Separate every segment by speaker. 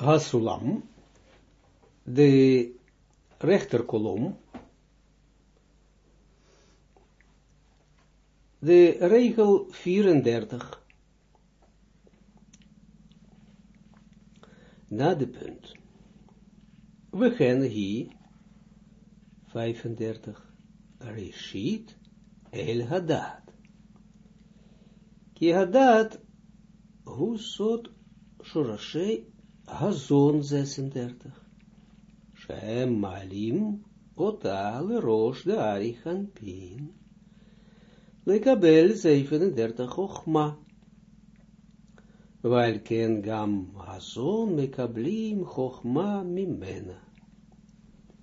Speaker 1: Hasulam, de rechterkolom, de regel 34, na de punt. We gaan hier 35 Rishit El Hadad. Ki Hadad Husot Shurashei Hazon 36. Shem Malim Otale Rosh de Arichan Pin. Lekabel 37 Chochma. Weil ken gam Hazon mekablim Chochma mimena.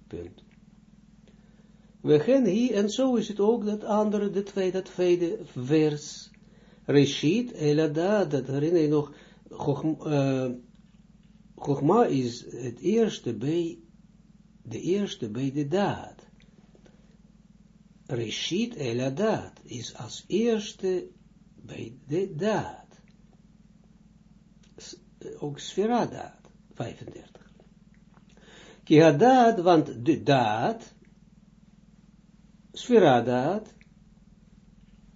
Speaker 1: Punt. We gaan hier, en zo is het ook dat andere, de tweede, dat tweede vers. Reshit, Elada, dat herinner je nog, Chogma is het eerste bij, de eerste bij de daad. Reshit, Eladat, is als eerste bij de daad. Ook Sferadat, 35. Kihadat, want de daad, Sferadat,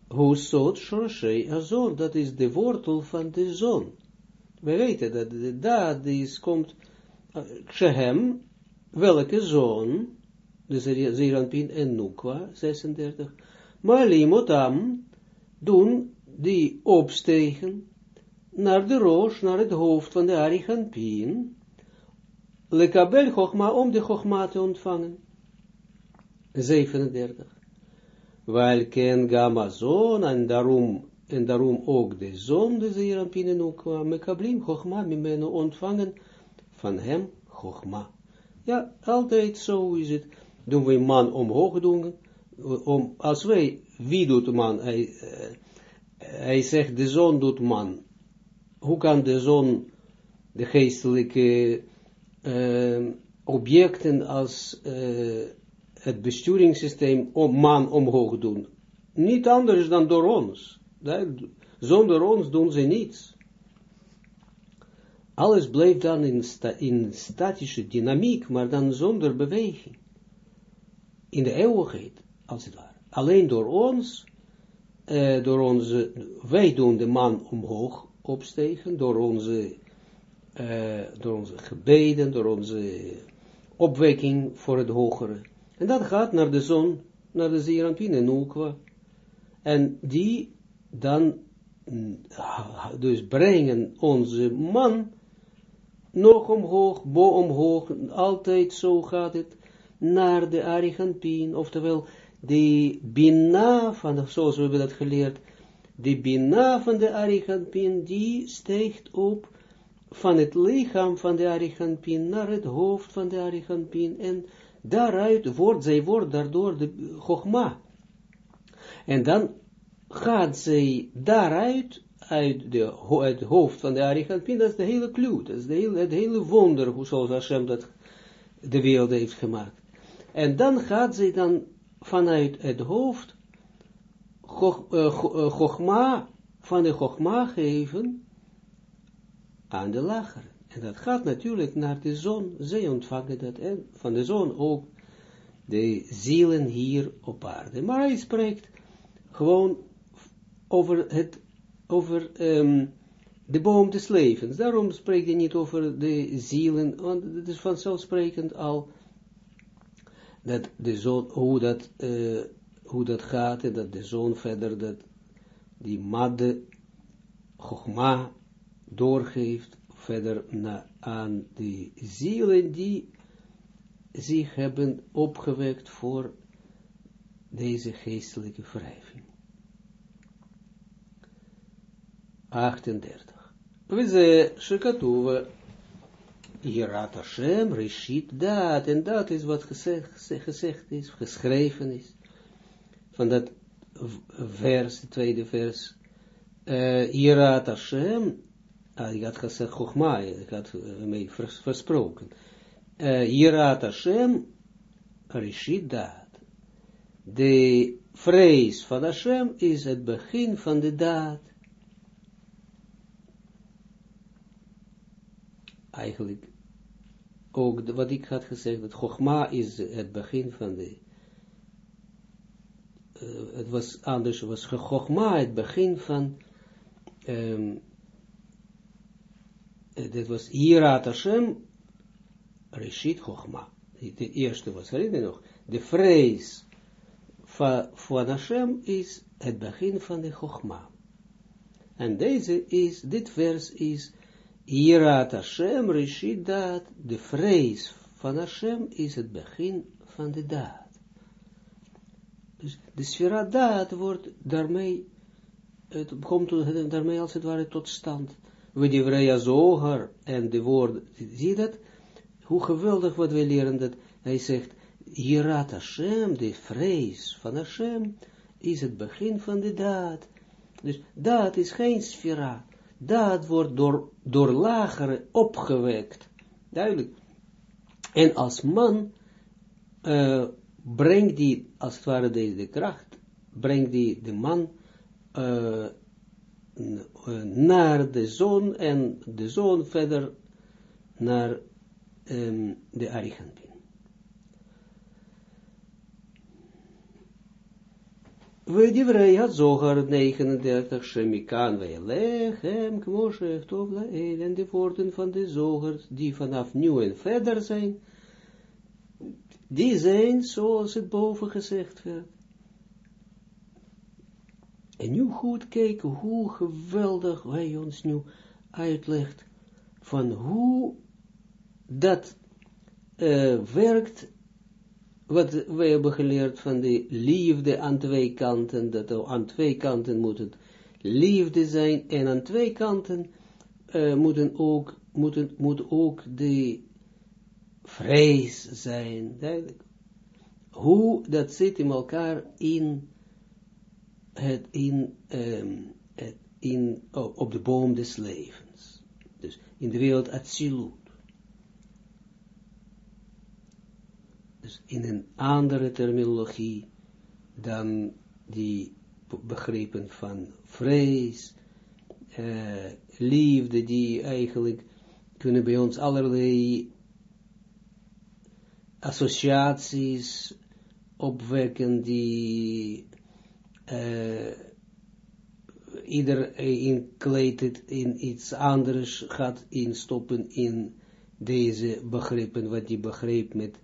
Speaker 1: Husot Shoshei Azon, dat is de wortel van de zon. We weten dat de daad is, komt, Shehem, welke zon, de Zeranpin en Nukwa, 36, maar limotam, doen die opstegen naar de roos, naar het hoofd van de Ariganpin, lekabel chokma, om de chokma te ontvangen. 37. Weil ken gamma zon, en daarom, en daarom ook de zon, de Zeranpin en Nukwa, mekablim chokma, mimeno ontvangen van hem chokma. Ja, altijd zo is het. Doen we man omhoog doen, om, als wij, wie doet man? Hij, uh, hij zegt, de zon doet man. Hoe kan de zon de geestelijke uh, objecten als het besturingssysteem om man omhoog doen? Niet anders dan door ons. Zonder ons doen ze niets. Alles blijft dan in, in statische dynamiek, maar dan zonder beweging. In de eeuwigheid, als het ware. Alleen door ons, uh, door onze, wij doen de man omhoog opstegen, door onze, uh, door onze gebeden, door onze opwekking voor het hogere. En dat gaat naar de zon, naar de Zerampine, Nukwa. En die dan, dus brengen onze man nog omhoog, bo omhoog, altijd zo gaat het, naar de Ariganpin, oftewel de Bina van, zoals we hebben dat geleerd, de Bina van de Ariganpin, die steekt op van het lichaam van de Ariganpin naar het hoofd van de Ariganpin, en daaruit wordt, zij wordt daardoor de Chogma. En dan gaat zij daaruit uit, het hoofd van de Arigantin, dat is de hele clue, dat is het hele wonder, hoe zoals Hashem dat de wereld heeft gemaakt. En dan gaat zij dan vanuit het hoofd Chogma, van de Chogma geven aan de lager. En dat gaat natuurlijk naar de zon, zij ontvangen dat, en van de zon ook de zielen hier op aarde. Maar hij spreekt gewoon over het over um, de boom des levens. Daarom spreekt hij niet over de zielen, want het is vanzelfsprekend al dat de zoon, hoe dat, uh, hoe dat gaat, en dat de zoon verder dat die madde, chogma, doorgeeft verder na, aan de zielen die zich hebben opgewekt voor deze geestelijke wrijving. 38. We ze shekatuwe Jirat Hashem, Rishit, dat, en dat is wat gezegd, gezegd is, geschreven is, van dat vers, de tweede vers, uh, Jirat Hashem, ah, ik had gezegd Chogma, ik had mee versproken, uh, Jirat Hashem, Rishit, dat. De vrees van Hashem is het begin van de daad. Eigenlijk ook wat ik had gezegd, dat Chogma is het begin van de, uh, het was anders, was Chogma het begin van, um, was Hirat Hashem, Reshit Chogma. De eerste was, herinner nog, de vrees van, van Hashem is het begin van de Chogma. En deze is, dit vers is, Jirat Hashem, Rishit Daat, de vrees van Hashem is het begin van de daad. Dus de sfera daad wordt daarmee, het komt daarmee als het ware tot stand. We die Vreya Zogar en de woorden, zie je dat? Hoe geweldig wat wij leren dat, hij zegt, Jirat Hashem, de vrees van Hashem, is het begin van de daad. Dus daad is geen sfera dat wordt door, door lagere opgewekt. Duidelijk. En als man uh, brengt die, als het ware deze kracht, brengt die de man uh, naar de zon en de zon verder naar um, de Arigantin. We divrei had zoger 39, Shemikan Velechem, Kmoshe, Tovla, en de woorden van de zoger, die vanaf nu en verder zijn, die zijn zoals het boven gezegd werd. En nu goed kijken hoe geweldig wij ons nu uitlegt van hoe dat uh, werkt wat we hebben geleerd van de liefde aan twee kanten, dat aan twee kanten moet het liefde zijn, en aan twee kanten uh, moeten ook, moeten, moet ook de vrees zijn. Hoe dat zit in elkaar in het, in, um, het, in, op de boom des levens. Dus in de wereld Atsilut. Dus in een andere terminologie dan die begrepen van vrees, uh, liefde, die eigenlijk kunnen bij ons allerlei associaties opwekken die uh, ieder inkleedt in iets anders gaat instoppen in deze begrippen, wat die begreep met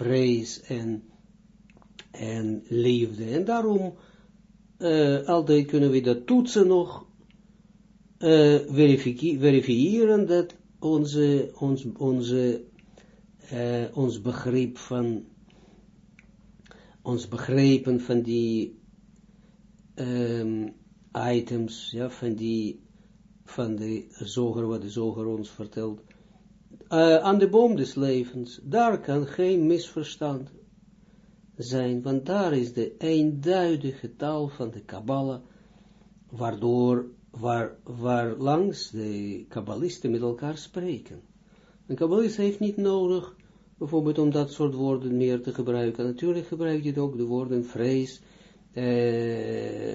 Speaker 1: vrees en, en liefde. En daarom uh, altijd kunnen we dat toetsen nog, uh, verifiëren dat onze, ons, onze, uh, ons begrip van, ons begrepen van die um, items, ja, van die, van de zoger, wat de zoger ons vertelt, uh, aan de boom des levens, daar kan geen misverstand zijn, want daar is de eenduidige taal van de Kabbalah, waardoor, waar, waar langs de Kabbalisten met elkaar spreken. Een Kabbalist heeft niet nodig, bijvoorbeeld om dat soort woorden meer te gebruiken. Natuurlijk gebruikt hij ook de woorden vrees, eh,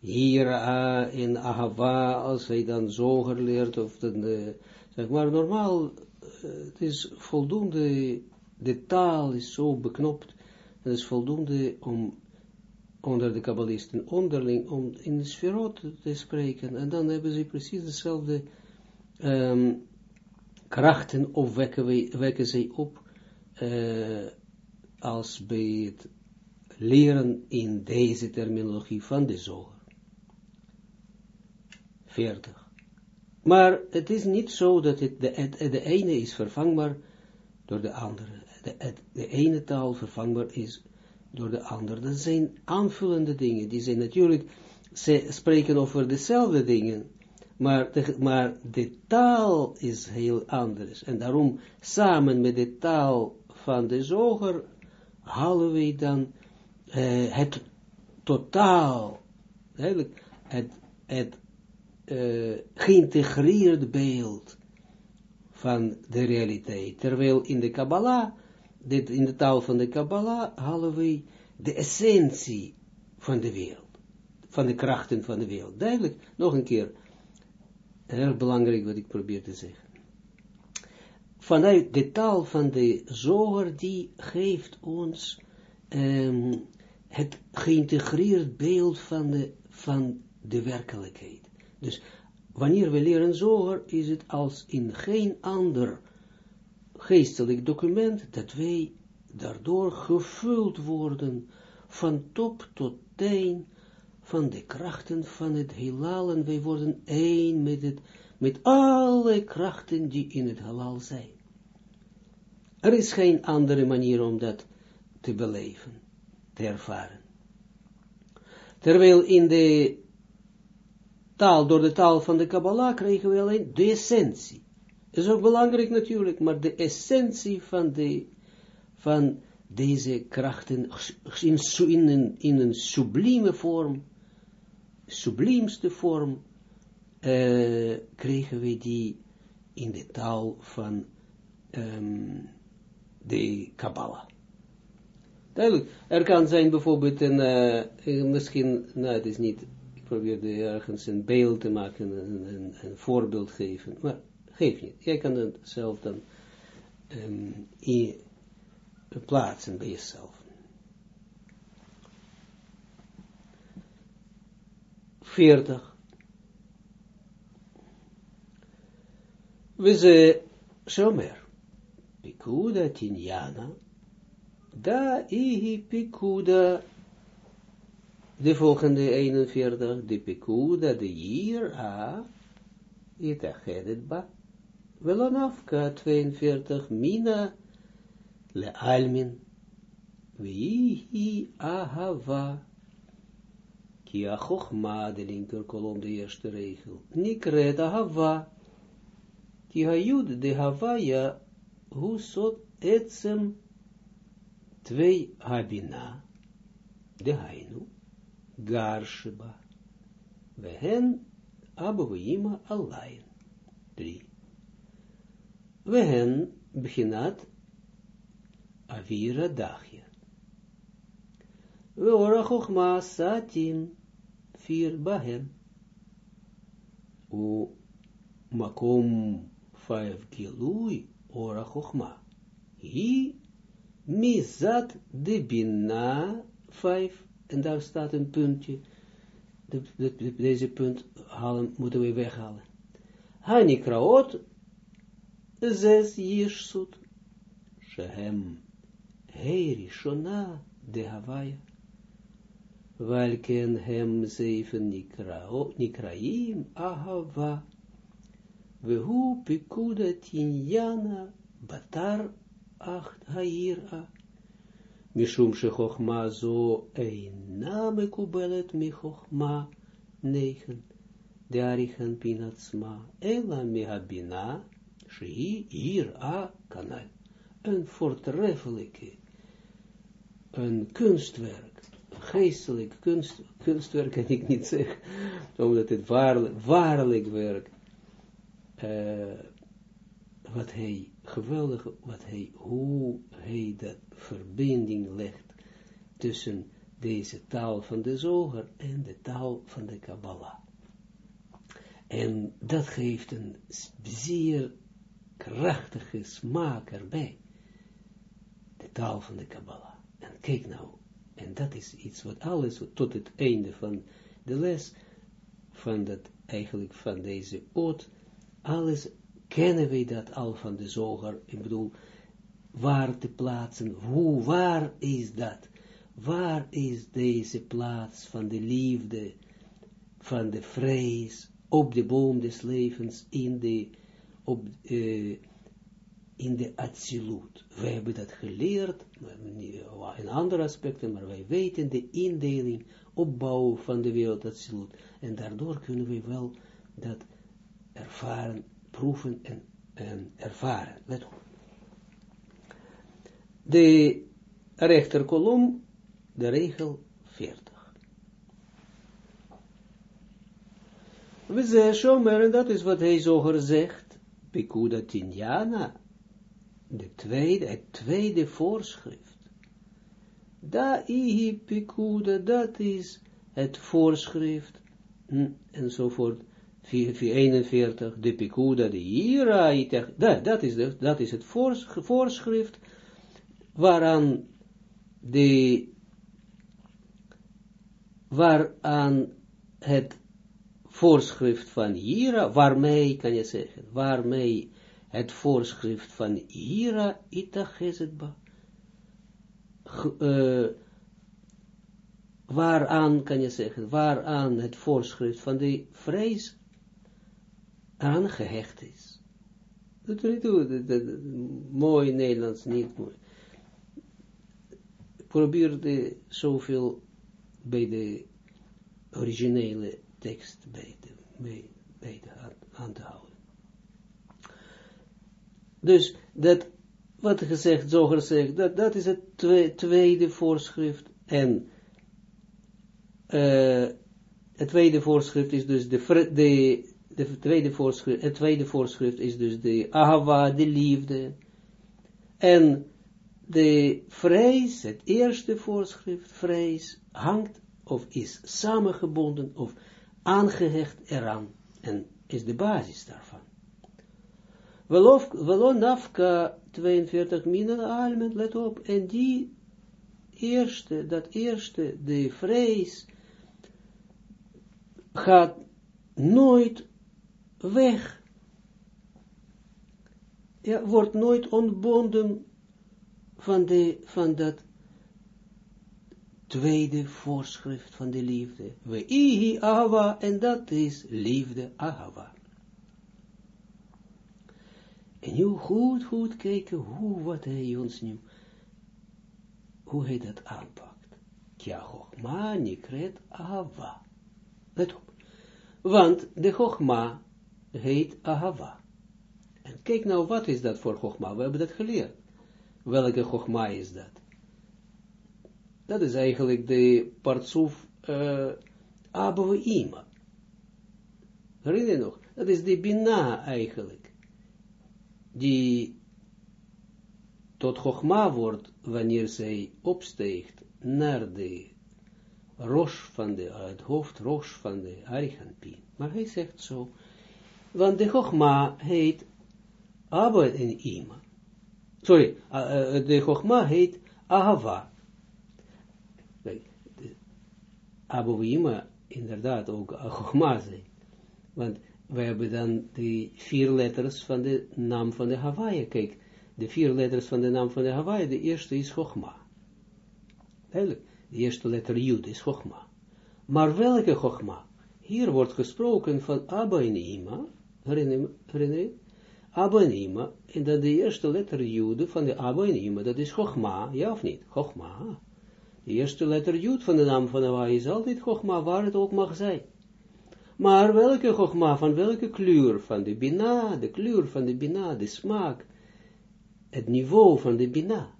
Speaker 1: uh, in Ahava, als hij dan zoger leert, of dan, zeg maar, normaal, uh, het is voldoende, de taal is zo beknopt, het is voldoende om onder de kabbalisten onderling, om in de sferot te spreken, en dan hebben ze precies dezelfde um, krachten opwekken, wekken zij op, als bij het leren in deze terminologie van de zoger. 40. Maar het is niet zo dat het de, ene is vervangbaar door de andere. De, de ene taal vervangbaar is door de andere. Dat zijn aanvullende dingen. Die zijn natuurlijk, ze spreken over dezelfde dingen. Maar de, maar taal is heel anders. En daarom, samen met de taal van de zoger, halen we dan uh, het totaal, het, het uh, geïntegreerd beeld van de realiteit. Terwijl in de Kabbalah, dit, in de taal van de Kabbalah, halen we de essentie van de wereld, van de krachten van de wereld. Duidelijk, nog een keer, Erg belangrijk wat ik probeer te zeggen. Vanuit de taal van de zoger, die geeft ons um, het geïntegreerd beeld van de, van de werkelijkheid. Dus wanneer we leren zoger, is het als in geen ander geestelijk document dat wij daardoor gevuld worden van top tot teen van de krachten van het heelal en wij worden één met, het, met alle krachten die in het heelal zijn. Er is geen andere manier om dat te beleven, te ervaren. Terwijl in de taal, door de taal van de Kabbalah krijgen we alleen de essentie. Dat is ook belangrijk natuurlijk, maar de essentie van, de, van deze krachten in, in, een, in een sublieme vorm, subliemste vorm, uh, kregen we die in de taal van um, de Kabbalah. Duidelijk, er kan zijn bijvoorbeeld een, uh, misschien, nou het is niet, probeerde ergens een beeld te maken, een, een, een voorbeeld geven, maar geef niet. Jij kan het zelf dan um, in, plaatsen bij jezelf. Veertig. We ze Shomer. Pikuda Tinjana. Da ihi Pikuda. De volgende 41. De Pikuda, de hier a. Itachedet ba. Velonafka 42. Mina lealmin, vihi ahava, ki achochma, de linker kolom, de eerste regel, nikret ahava, ki hayud de havaya, husot etsem, twee habina, de hainu, garsheba, wehen abouima alain, drie. Wehen beginat Avira dagje. We ora chochma satin bahen. U makom vijf gilui ora. Hi mizat de bina. En daar staat een puntje. De, de, de, deze punt halen, moeten we weghalen. Hanikraot zes jirsut. Shehem Hei Shona de Hawaii, welken hem zeven nikraim ahava, vehu pikuda tinjana batar acht haira, zo eina mekubelet michochma negen, de arichan pinatsma, ela mihabina, shi hier a kanal, een voortreffelijke een kunstwerk, geestelijk kunst, kunstwerk kan ik niet zeggen, omdat het waarlijk, waarlijk werk, uh, wat hij, geweldig, wat hij, hoe hij dat verbinding legt tussen deze taal van de zoger en de taal van de Kabbalah. En dat geeft een zeer krachtige smaak erbij, de taal van de Kabbalah. En kijk nou, en dat is iets wat alles, tot het einde van de les, van dat, eigenlijk van deze oot, alles kennen wij dat al van de zoger, ik bedoel, waar te plaatsen, hoe, waar is dat? Waar is deze plaats van de liefde, van de vrees, op de boom des levens, in de, op, uh, in de absolute. We hebben dat geleerd, in andere aspecten, maar wij weten de indeling, opbouw van de wereld absolute. En daardoor kunnen we wel dat ervaren, proeven en, en ervaren. Let op. De rechterkolom, de regel 40. We zeggen, en dat is wat hij zo zegt, Pikuda Tinjana, de tweede, het tweede voorschrift. Da ihi pikuda, dat is het voorschrift, hm, enzovoort, 41, de pikuda, de ira, dat, dat, is de, dat is het voorschrift waaraan de waaraan het voorschrift van Hira, waarmee, kan je zeggen, waarmee het voorschrift van Hira, itachezitba, uh, waaraan, kan je zeggen, waaraan het voorschrift van de vrees aangehecht is. Dat is niet mooi Nederlands, niet mooi. Probeer de zoveel bij de originele tekst bij de, bij, aan, te houden. Dus dat, wat gezegd, zo gezegd, dat, dat is het tweede voorschrift. En uh, het tweede voorschrift is dus de, de, de tweede voorschrift, het tweede voorschrift is dus de ahava, de liefde. En de vrees, het eerste voorschrift, vrees, hangt of is samengebonden of aangehecht eraan en is de basis daarvan. Welon nafka 42 min almen, let op, en die eerste, dat eerste, de vrees, gaat nooit weg. Ja, wordt nooit ontbonden van, de, van dat tweede voorschrift van de liefde. We ihi ahava, en dat is liefde ahava. En nu goed, goed kijken hoe, wat hij ons nu, hoe hij dat aanpakt. Kja chokma nikret ahava. Let op. Want de chokma heet ahava. En kijk nou, wat is dat voor chokma? We hebben dat geleerd. Welke chokma is dat? Dat is eigenlijk de partsoef uh, Abba Ima. Herinner je nog? Dat is de Bina eigenlijk. Die tot Chogma wordt wanneer zij opsteegt naar de rosh van de, het hoofd van de Arichanpin. Maar hij zegt zo, want de Chogma heet Abba en Ima. Sorry, uh, uh, de Chogma heet Ahava. Abouima inderdaad ook Chogma zijn. Want we hebben dan de vier letters van de naam van de Hawaii. Kijk, de vier letters van de naam van de Hawaii, de eerste is Chogma. Duidelijk, de eerste letter Jud is Chogma. Maar welke Chogma? Hier wordt gesproken van Abba en Ima, herinner, je? Abba en Ima, en dan de eerste letter Jud van de Abba dat is Chogma, ja of niet? Chogma. De eerste letter Jud van de naam van Hawaii is altijd Chogma, waar het ook mag zijn. Maar welke Chogma, van welke kleur? Van de Bina, de kleur van de Bina, de smaak, het niveau van de Bina.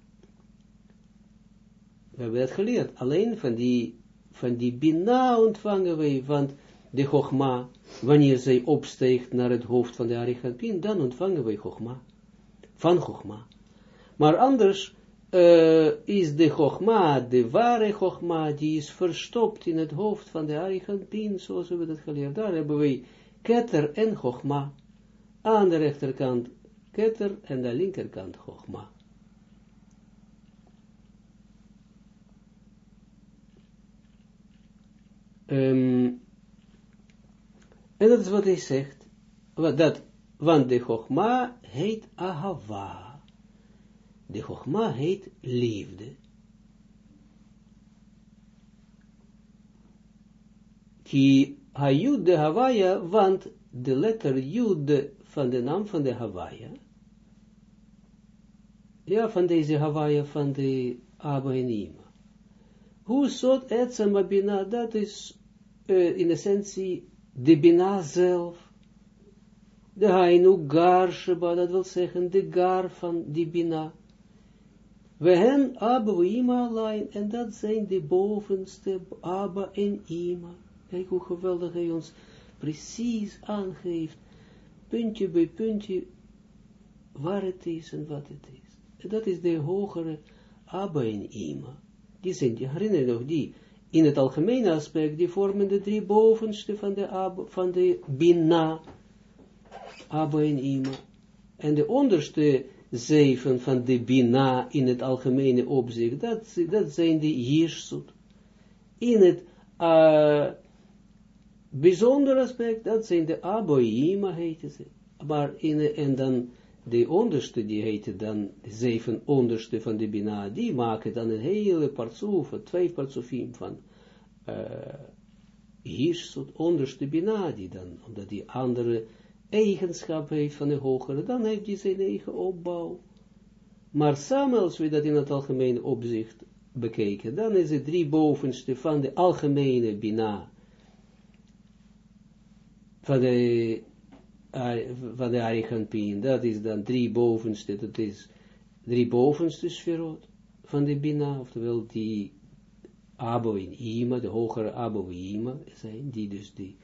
Speaker 1: We hebben het geleerd, alleen van die, van die Bina ontvangen wij, want de Chogma, wanneer zij opsteegt naar het hoofd van de Arichanpin, dan ontvangen wij Chogma, van Chogma. Maar anders, uh, is de Chogma, de ware Chogma, die is verstopt in het hoofd van de Arichanpin, zoals we dat geleerd. Daar hebben we Keter en Chogma. Aan de rechterkant Keter en aan de linkerkant Chogma. Um, en dat is wat hij zegt, dat, want de Chogma heet Ahava. De Chogma heet liefde. Ki Hayud de Hawaia, want de letter Jud van de naam van de Hawaia, ja, van deze Hawaia van de Abba en Ima. Hoe zot Etsama Bina, dat is uh, in essentie de Bina zelf. De Hainu Gar Sheba, dat wil zeggen de Gar van die Bina. We hen Abba we Ima alleen, en dat zijn de bovenste Abba en Ima. Kijk hoe geweldig hij ons precies aangeeft, puntje bij puntje, waar het is en wat het is. En dat is de hogere Abba en Ima. Die zijn, die herinner je nog die, in het algemene aspect, die vormen de drie bovenste van de, van de Bina, Abba en Ima. En de onderste zeven van de Bina in het algemene opzicht, dat, dat zijn de Jirsut. In het uh, bijzonder aspect, dat zijn de Aboima, heten ze. Maar in, en dan de onderste, die heten dan de zeven onderste van de Bina, die maken dan een hele partsoef, twee partsoefim van uh, Jirsut, onderste Bina, die dan, omdat die andere eigenschap heeft van de hogere, dan heeft hij zijn eigen opbouw. Maar samen als we dat in het algemene opzicht bekijken, dan is het drie bovenste van de algemene Bina, van de, van de Arichampien, dat is dan drie bovenste, dat is drie bovenste sferot van de Bina, oftewel die Abo in Ima, de hogere Abo in Ima zijn, die dus die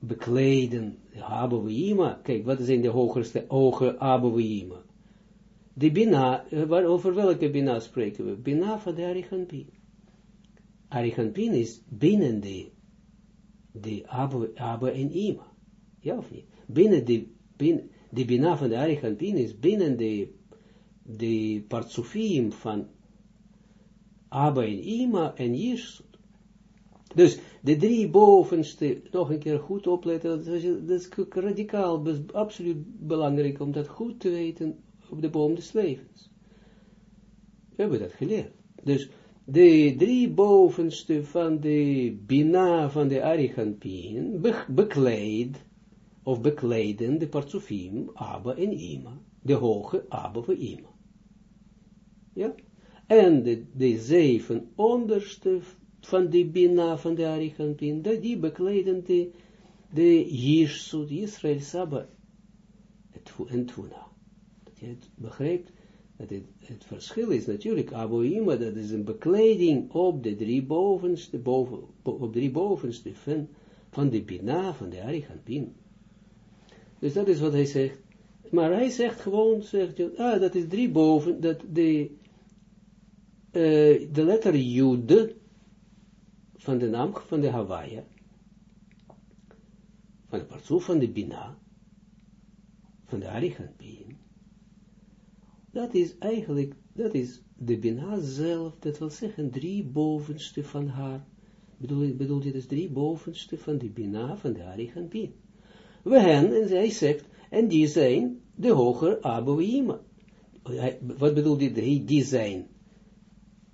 Speaker 1: bekleden, Abouima, kijk, wat zijn de hogerste ogen Abouima? De Bina, waar, over welke Bina spreken we? Bina van de Arichampin. Arichampin is binnen de, de Abba en Ima. Ja of niet? Binnen de, bin, de Bina van de Arichampin is binnen de, de van Abba en Ima en Jirsut. Dus de drie bovenste, nog een keer goed opletten, dat is, dat is radicaal, absoluut belangrijk om dat goed te weten op de boom des levens. We hebben dat geleerd. Dus de drie bovenste van de Bina van de Arichampien be bekleed, of bekleden de Partsufim, Abba en Ima, de hoge Abba en Ima. Ja? En de, de zeven onderste van de Bina, van de Arichampin, dat die bekleden de, de Jirsut, Israël Saba, en Tuna. Dat je het begrijpt, dat het, het verschil is natuurlijk, Aboima, dat is een bekleding op de drie bovenste, boven, op drie bovenste van, van de Bina, van de Arichampin. Dus dat is wat hij zegt. Maar hij zegt gewoon, zegt, ah, dat is drie boven, dat de, uh, de letter Jude, van de naam van de Hawaii, van de partsoef van de Bina, van de Arichanpien, dat is eigenlijk, dat is de Bina zelf, dat wil zeggen drie bovenste van haar, bedoel, bedoel je dus drie bovenste van de Bina, van de Arichanpien. We hen, en zij zegt, en die zijn de hoger Abouima. Wat bedoelt drie? Die zijn.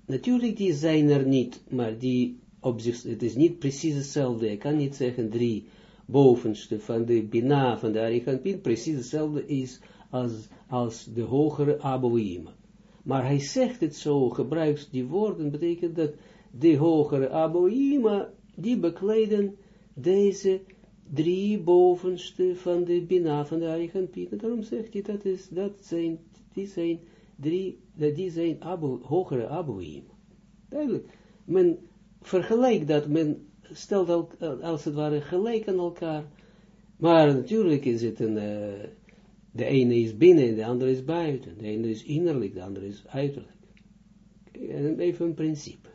Speaker 1: Natuurlijk, die zijn er niet, maar die op zich, het is niet precies hetzelfde. Ik kan niet zeggen drie bovenste van de Bina van de Arichampin precies hetzelfde is als, als de hogere Abouima. Maar hij zegt het zo, gebruikt die woorden, betekent dat de hogere Abouima, die bekleden deze drie bovenste van de Bina van de Arichampin. Daarom zegt hij, dat, is, dat zijn, die zijn drie, die zijn abo, hogere Abouima. Duidelijk. Men vergelijk dat, men stelt al, als het ware gelijk aan elkaar, maar natuurlijk is het een, uh, de ene is binnen, de andere is buiten, de ene is innerlijk, de andere is uiterlijk. Even een principe.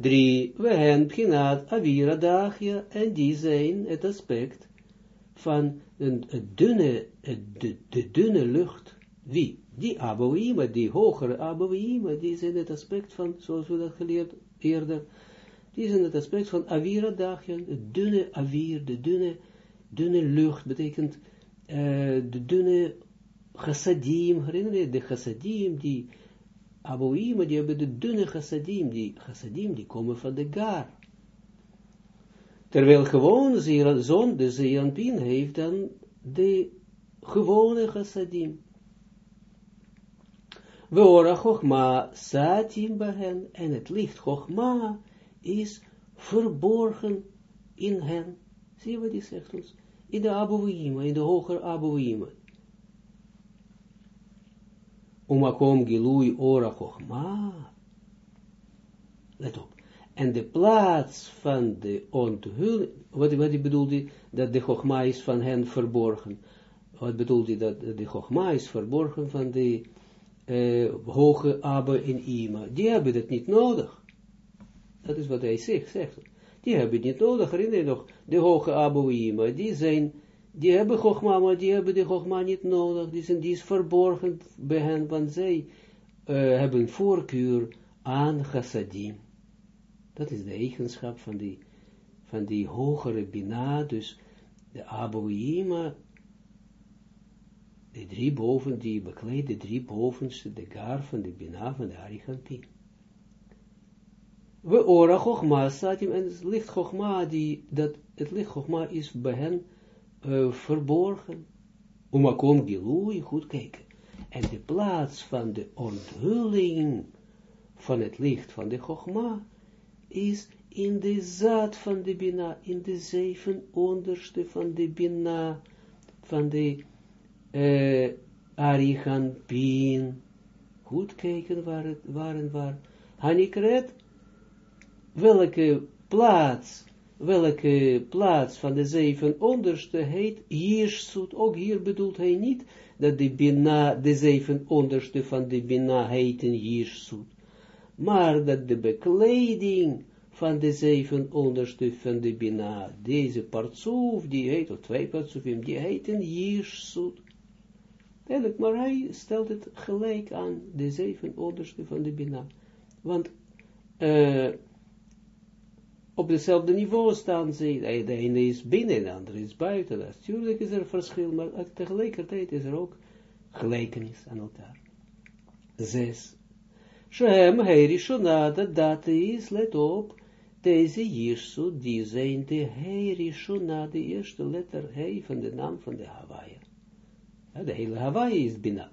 Speaker 1: Drie, we hebben beginat avira dagje, en die zijn het aspect van een, dunne, de, de dunne lucht, wie? Die Abouima, die hogere Abouima, die zijn het aspect van, zoals we dat geleerd eerder, die zijn het aspect van avira dagje, de dunne avir, de dunne, dunne lucht, betekent uh, de dunne chassadim, herinner je, de chassadim, die Abouima, die hebben de dunne chassadim, die chassadim, die komen van de gar. Terwijl gewoon zon, de zeeanpin, heeft dan de gewone chassadim. We ora chogma satim bahen, en het licht chogma is verborgen in hen. Zie je wat hij zegt ons? In de Abouima, in de hoger Abouima. Umakom gilui ora chogma. Let op. En de plaats van de onthulling, wat, wat bedoelde, dat de chogma is van hen verborgen. Wat bedoelde dat de chogma is verborgen van de uh, hoge Abba en Ima, die hebben dat niet nodig. Dat is wat hij zegt. Die hebben niet nodig, herinner je nog, de hoge Abouima, die zijn, die hebben Chogma, maar die hebben de Chogma niet nodig, die, zijn, die is verborgen bij hen, want zij uh, hebben voorkeur aan chassadim. Dat is de eigenschap van die, van die hogere bina, dus de Abouima, de drie boven, die bekleed de drie bovenste, de gar van de bina van de Arigantin. We ora chogma en het licht chogma, die, dat, het licht chogma is bij hen uh, verborgen. Umakom gilui, goed kijken. En de plaats van de onthulling van het licht van de chogma is in de zaad van de bina, in de zeven onderste van de bina, van de uh, Arigan Pin. Goed kijken waar het, waar en waar. Hanikret, welke plaats, welke plaats van de zeven onderste heet Jirsut. Ook hier bedoelt hij niet dat de Bina, de zeven onderste van de Bina heten Jirsut. Maar dat de bekleding van de zeven onderste van de Bina, deze partsoef, die heet, of twee partsoefim, die heten Jirsut. Eigenlijk, maar hij stelt het gelijk aan de zeven onderste van de Bina. Want uh, op hetzelfde niveau staan ze, de ene is binnen, de andere is buiten. Natuurlijk is er verschil, maar tegelijkertijd is er ook gelijkenis aan elkaar. Zes. Shem Heirishona, dat dat is, let op, deze Jirsut, die zijn de Heirishona, de eerste letter He van de naam van de Hawaii. Ja, de hele Hawaii is Bina.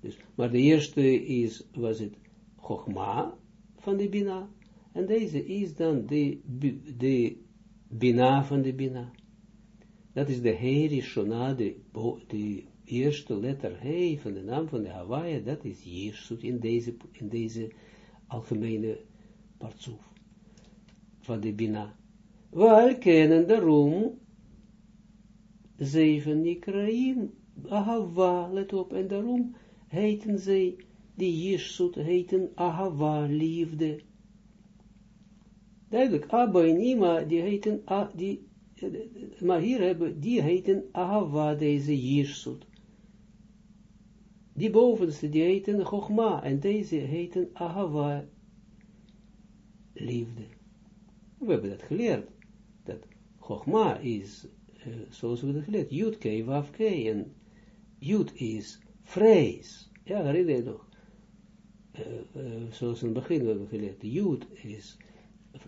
Speaker 1: Dus, maar de eerste is, was het Chogma van de Bina, en deze is dan de, de Bina van de Bina. Dat is de Heri Shona, de, eerste letter He van de naam van de Hawaii, dat is Jirsut in deze, in deze algemene partsoef van de Bina. Waar kennen daarom zeven Nikraim, Ahava, let op, en daarom heten zij, die Jirsut heten Ahava, liefde. Duidelijk, Abba en Ima, die heten, die, maar hier hebben, die heten Ahava, deze Jirsut. Die bovenste, die heten Chogma, en deze heten Ahava, liefde. We hebben dat geleerd, dat Chogma is, uh, zoals we dat geleerd, Jud K, Waf K, en Jud is vrees. Ja, herinner je nog, uh, zoals in het begin we hebben geleerd, Jud is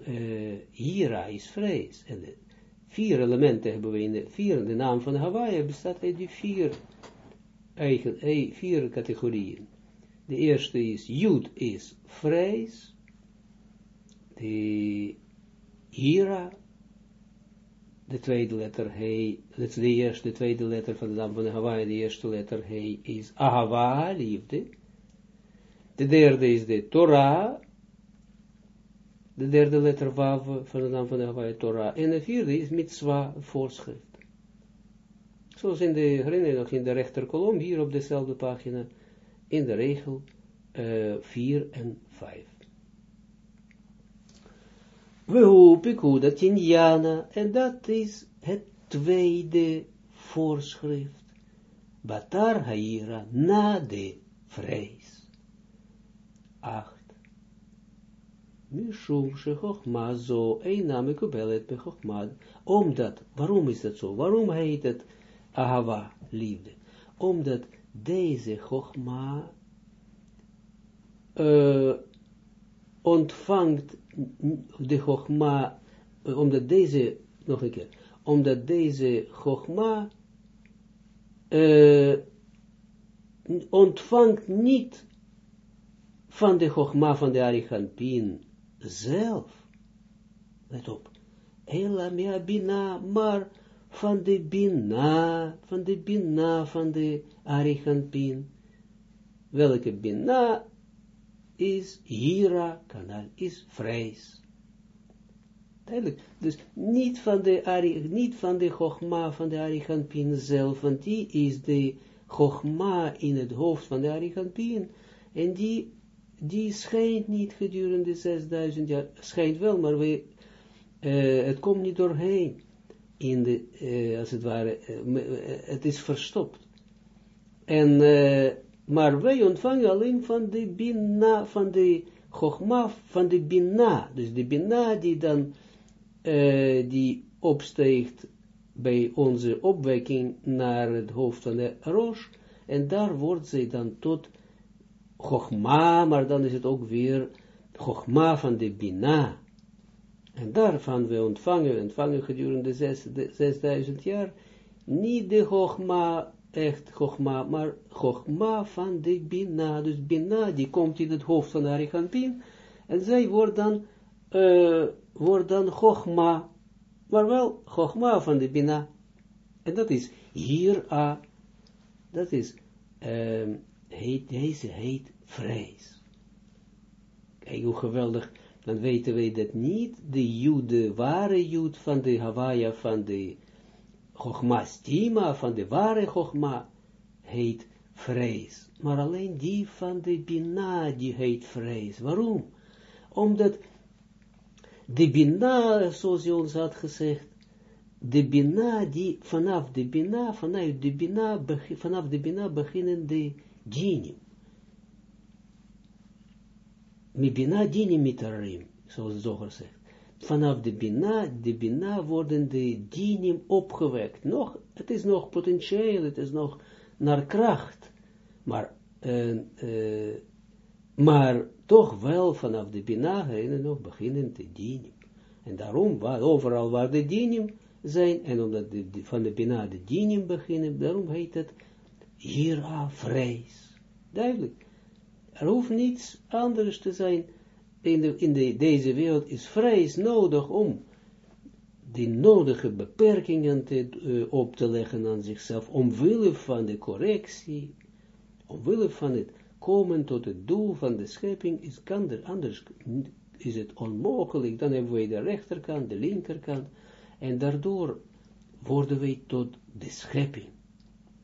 Speaker 1: uh, Hira is vrees. En de vier elementen hebben we in de vier, naam van Hawaii bestaat uit die vier eigen, vier categorieën. De eerste is, Jud is vrees, de Hira, de tweede letter He, dat is de eerste, de tweede letter van de naam van Hawaii, de eerste letter He is Ahava, liefde. De derde is de Torah, de derde letter Wav van de naam van de Hawaii Torah. En de vierde is mitzwa, voorschrift. Zoals in de, herinner nog, in de rechterkolom, hier op dezelfde pagina, in de regel uh, 4 en 5. We hopen dat Jana, en dat is het tweede voorschrift. Batar Haira, na de vrees. 8. Mishum shechochma zo eina mekubelet bechochma. Omdat, waarom is dat zo? Waarom heet het ahava, liefde? Omdat deze chochma uh, ontvangt de chochma, uh, omdat deze, nog een keer, omdat deze chochma uh, ontvangt niet van de chochma van de Arichampin zelf, let op, Ela mea bina, maar van de bina, van de bina, van de arichanpin. Welke bina is hira, kanal, is vrees. Duidelijk, dus niet van de, Ari, niet van de chogma van de arichanpin zelf, want die is de chogma in het hoofd van de arichanpin, en die die schijnt niet gedurende 6000 jaar, schijnt wel, maar we, uh, het komt niet doorheen, in de, uh, als het ware, uh, het is verstopt. En, maar wij ontvangen alleen van de bina, van de chogma, van de bina, dus de bina die dan, die opsteegt bij onze opwekking naar het hoofd van de roos, en daar wordt zij dan tot Chogma, maar dan is het ook weer Chogma van de Bina. En daarvan we ontvangen, ontvangen gedurende zes, 6000 jaar, niet de Chogma, echt Chogma, maar Chogma van de Bina. Dus Bina, die komt in het hoofd van Arichampin, en zij wordt dan, uh, maar wel Chogma van de Bina. En dat is hier a, dat is, um, heet, deze heet vrees. Kijk hoe geweldig, dan weten wij dat niet de jood, de ware jood van de Hawaii, van de Chogma Stima, van de ware Chogma, heet vrees. Maar alleen die van de Bina, die heet vrees. Waarom? Omdat de Bina, zoals je ons had gezegd, de Bina, die vanaf de Bina, vanuit de Bina, vanaf de Bina beginnen de Jinim. Mi Bina Jinim mitarim, zoals zoger zegt. Vanaf de Bina, de Bina worden de Jinim opgewekt. Nog, het is nog potentieel, het is nog naar kracht. Maar, maar toch wel vanaf de Bina heen nog beginnen de Jinim. En daarom, waar, overal waar de Jinim zijn, en omdat van de Bina de dinim beginnen, daarom heet het hiera vrees. Duidelijk. Er hoeft niets anders te zijn. In, de, in de, deze wereld is vrees nodig om die nodige beperkingen te, uh, op te leggen aan zichzelf, omwille van de correctie, omwille van het komen tot het doel van de schepping, is, kan er anders, is het onmogelijk, dan hebben wij de rechterkant, de linkerkant, en daardoor worden wij tot de schepping.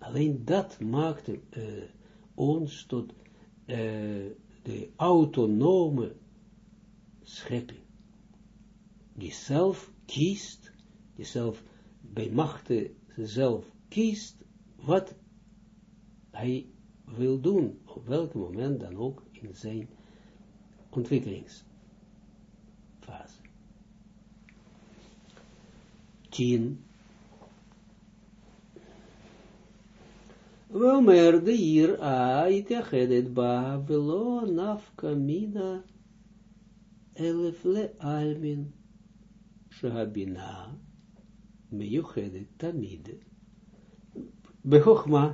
Speaker 1: Alleen dat maakt eh, ons tot eh, de autonome schepping. Die zelf kiest, die zelf bij machten zelf kiest wat hij wil doen, op welk moment dan ook in zijn ontwikkelingsfase. 10. Wilmer de hier a itechedet ba velo nafkamina elefle almin shahabina mejuchedet tamide behochma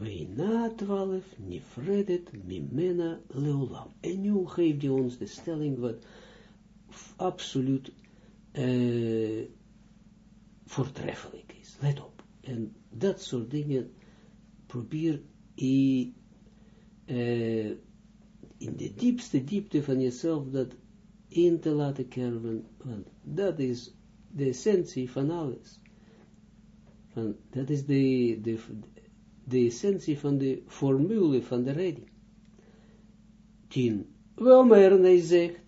Speaker 1: weina twaalf nifredet mimena leulam. En nu geeft hij ons de stelling wat absoluut uh, voortreffelijk is. Let op. En dat soort dingen probeer je uh, in de diepste diepte van jezelf dat in te laten kerven, want dat is de essentie van alles. Van, dat is de, de, de essentie van de formule van de redding. Tien. Wel, maar hij zegt,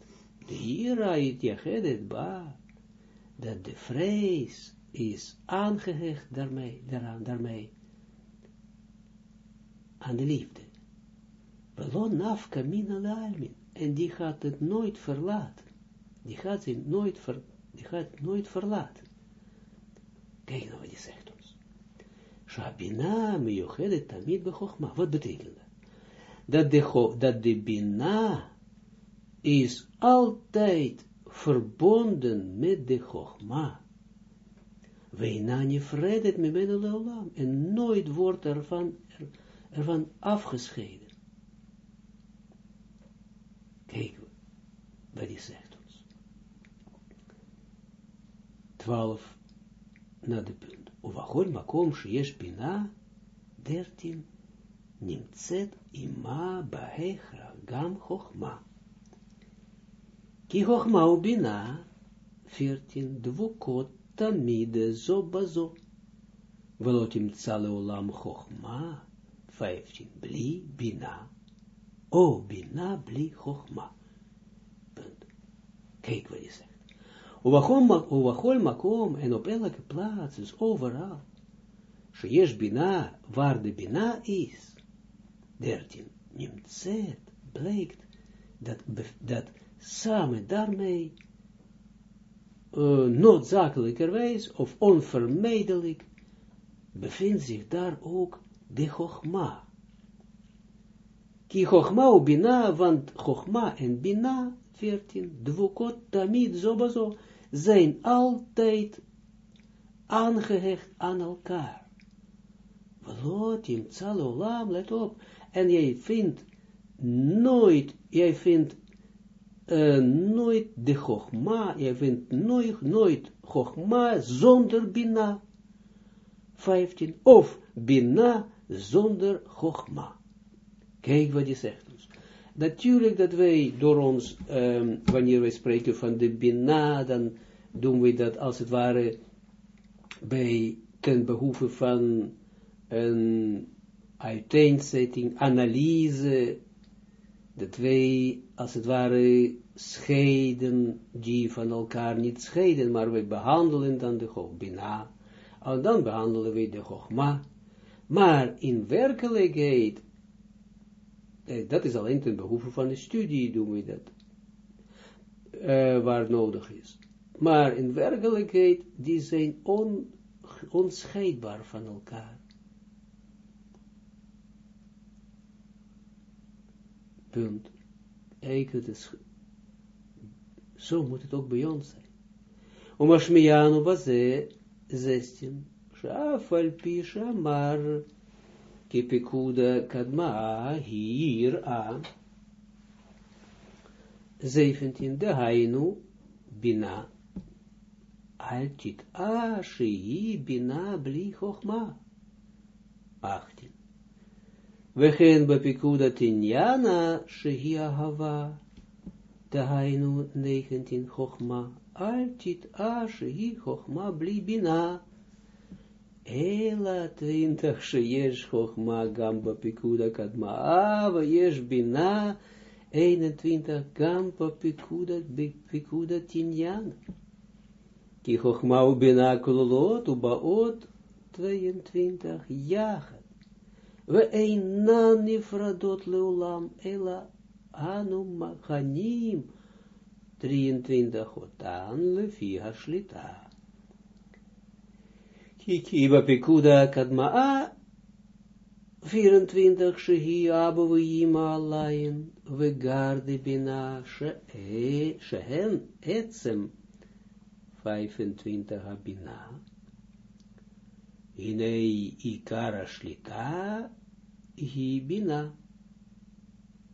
Speaker 1: hier uit je het ba, dat de vrees is aangehecht daarmee, daaraan, daarmee, aan de liefde. Belon nafka min almin, en die gaat het nooit verlaten. Die gaat ze nooit, ver, die gaat nooit verlaten. Kijk nou wat hij zegt ons. Shabina miyochedet tamid bechochma. Wat betekent dat? Dat de, dat de bina is altijd verbonden met de Chogma. Weinani vredet met mijn leolam. En nooit wordt ervan, er, ervan afgescheiden. Kijk wat hij zegt ons. Twaalf na de punt. Uvachol makom sheyesh bina, dertien, nimtzet ima bahecha gam chochma. Ki hochma ubina, 14, dvukot tamide zo bazo. Velotim tsale olam chochma, 15, bli bina. O bina bli chogma. Punt. Kijk wat je zegt. Uwachol makom, en op elke plaats, dus overal. Sheyesh bina, waar de bina is. 13. Nimtzet, blijkt, dat, dat samen daarmee, uh, noodzakelijkerwijs, of onvermijdelijk, bevindt zich daar ook de Chogma. Ki Chogma Bina, want Chogma en Bina, 14, dvukot tamid zobazo, zijn altijd aangehecht aan elkaar. Wat in lam, let op, en jij vindt nooit, jij vindt uh, nooit de Chogma, jij vindt nooit, nooit Chogma zonder Bina. 15, of Bina zonder Chogma. Kijk wat je zegt ons. Natuurlijk dat wij door ons, um, wanneer wij spreken van de Bina, dan doen we dat als het ware bij ten behoeve van een uiteenzetting, analyse, dat wij als het ware scheiden, die van elkaar niet scheiden, maar wij behandelen dan de Bina, en dan behandelen we de Chogma, maar in werkelijkheid, eh, dat is alleen ten behoeve van de studie doen we dat, uh, waar nodig is. Maar in werkelijkheid, die zijn on, onscheidbaar van elkaar. Punt. Eigenlijk, is, zo moet het ook bij ons zijn. Om Ashmiyanu Baze, 16. Shaf al pisha mar kipikuda kadma hier a 17. De hainu bina altit a shi bina bli chochma 18. Wechen bepikuda tinjana shehi ahava hainu 19 chochma altit a shehi chochma bli bina Ela twintig sheyesh chochma gamba pikuda kadma ava yesh bina 21 gamba pikuda pikuda tinyan. Ki chochma u bina kulolot u baot 22 jagen. We ein nifradot leulam ela anu machanim 23 otan lefi hashlita. Kikiba pikuda kadmaa 24 shehi abu vima lain vegarde bina shehen etsem 25 abina inei ikara shlita hi bina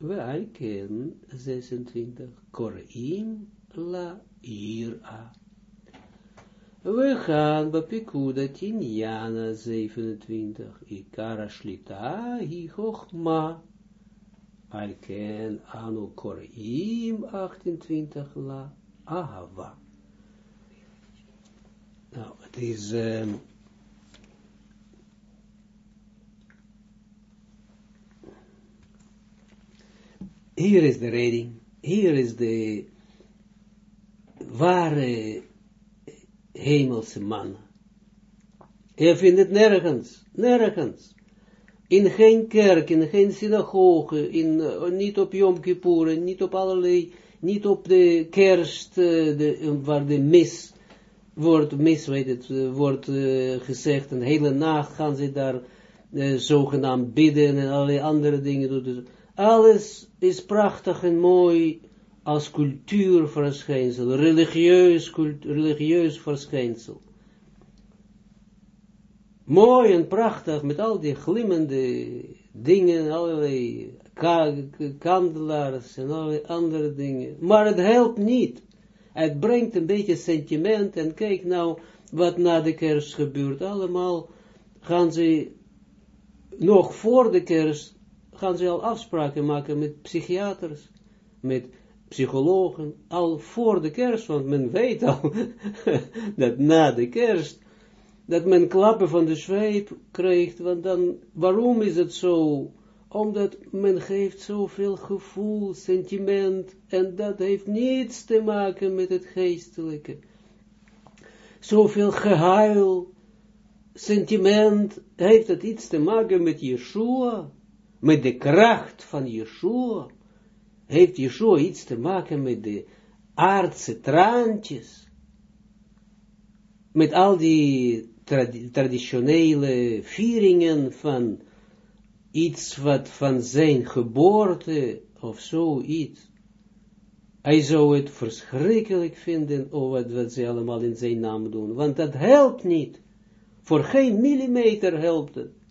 Speaker 1: alken 26 korim la ira. We gaan bepikuda tinjana 27, ikara shlita hi hochma, alken anu korim 28 la ahava. Nou, het is... Um, hier is de reading, hier is de ware hemelse man. Je vindt het nergens, nergens. In geen kerk, in geen synagoge, in, uh, niet op Yom Kippur, niet op allerlei, niet op de kerst, uh, de, waar de mis wordt, mis weet wordt gezegd, een hele nacht gaan ze daar zogenaamd bidden en allerlei andere dingen doen. Alles is prachtig en mooi, als cultuurverschijnsel, religieus, religieus verschijnsel. Mooi en prachtig, met al die glimmende dingen, allerlei kandelaars en allerlei andere dingen. Maar het helpt niet. Het brengt een beetje sentiment en kijk nou wat na de kerst gebeurt. Allemaal gaan ze, nog voor de kerst, gaan ze al afspraken maken met psychiaters, met psychologen al voor de kerst, want men weet al dat na de kerst, dat men klappen van de zweep krijgt, want dan, waarom is het zo omdat men geeft zoveel gevoel, sentiment, en dat heeft niets te maken met het geestelijke. Zoveel gehuil, sentiment, heeft het iets te maken met Yeshua, met de kracht van Yeshua. Heeft Yeshua iets te maken met de aardse traantjes, met al die traditionele vieringen van iets wat van zijn geboorte of zoiets. Hij zou het verschrikkelijk vinden, of wat, wat ze allemaal in zijn naam doen, want dat helpt niet. Voor geen millimeter helpt het.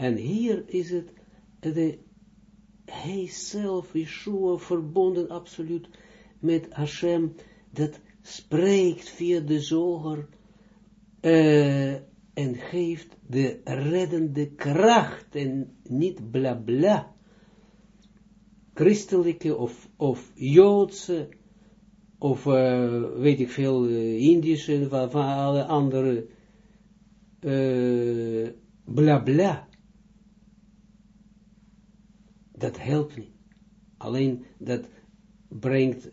Speaker 1: En hier is het, de, hij zelf, Yeshua, verbonden absoluut met Hashem, dat spreekt via de zoger, uh, en geeft de reddende kracht en niet bla bla, christelijke of, of joodse, of uh, weet ik veel, uh, Indische, van, van alle andere uh, bla bla. Dat helpt niet. Alleen dat brengt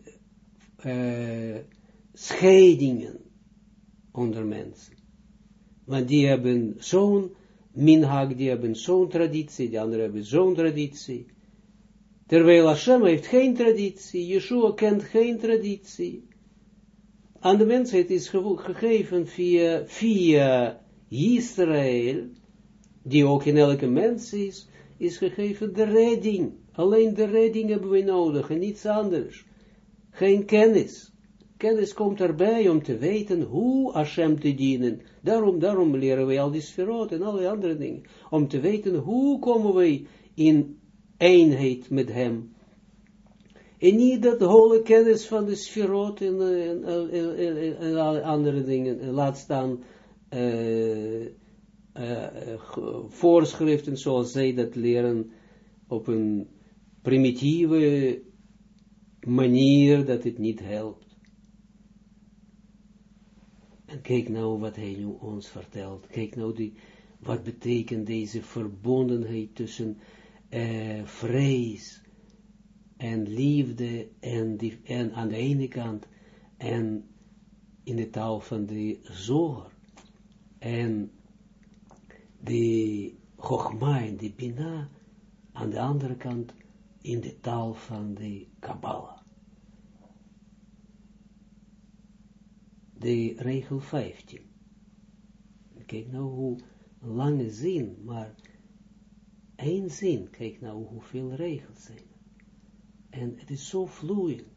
Speaker 1: scheidingen onder mensen. Want die hebben zo'n minhag, die hebben zo'n traditie, die anderen hebben zo'n traditie. Terwijl Hashem heeft geen traditie, Yeshua kent geen traditie. Aan de mensheid is gegeven via, via Israël, die ook in elke mens is, is gegeven de redding. Alleen de redding hebben we nodig en niets anders. Geen kennis. Kennis komt erbij om te weten hoe Hashem te dienen. Daarom, daarom leren wij al die sferot en alle andere dingen. Om te weten hoe komen wij in eenheid met hem. En niet dat holle kennis van de sferot en, en, en, andere dingen. Laat staan uh, uh, voorschriften zoals zij dat leren op een primitieve manier dat het niet helpt. En kijk nou wat hij nu ons vertelt. Kijk nou die, wat betekent deze verbondenheid tussen uh, vrees en liefde en, die, en aan de ene kant en in de taal van de zoger en de Chogma en de Bina aan de andere kant in de taal van de Kabbalah. de regel 15. Kijk nou hoe lange zin, maar één zin, kijk nou hoeveel regels zijn. En het is zo vloeiend.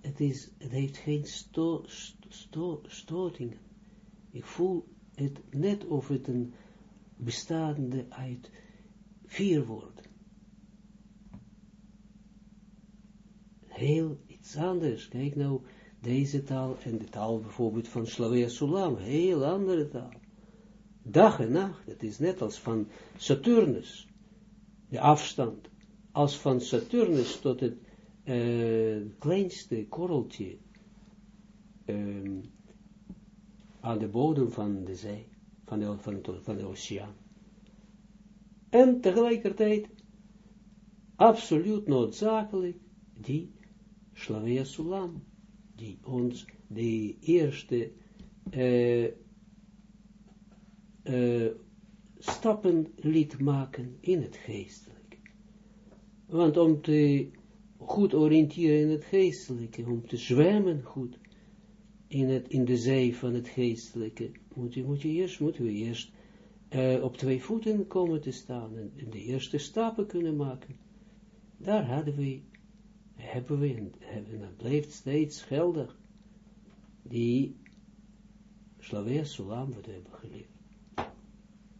Speaker 1: Het, is, het heeft geen sto, sto, stotingen. Ik voel het net of het een bestaande uit vier woorden. Heel iets anders. Kijk nou, deze taal en de taal bijvoorbeeld van Slavia Sulam, heel andere taal. Dag en nacht, het is net als van Saturnus, de afstand, als van Saturnus tot het uh, kleinste korreltje um, aan de bodem van de zee, van de, van, van de oceaan. En tegelijkertijd absoluut noodzakelijk die Slavia Sulam die ons de eerste uh, uh, stappen liet maken in het geestelijke. Want om te goed oriënteren in het geestelijke, om te zwemmen goed in, het, in de zee van het geestelijke, moet je, moet je eerst, moeten we eerst uh, op twee voeten komen te staan en, de eerste stappen kunnen maken. Daar hadden we hebben we, en, hebben, dat blijft steeds geldig, die Slavia Sulam wat hebben geleerd.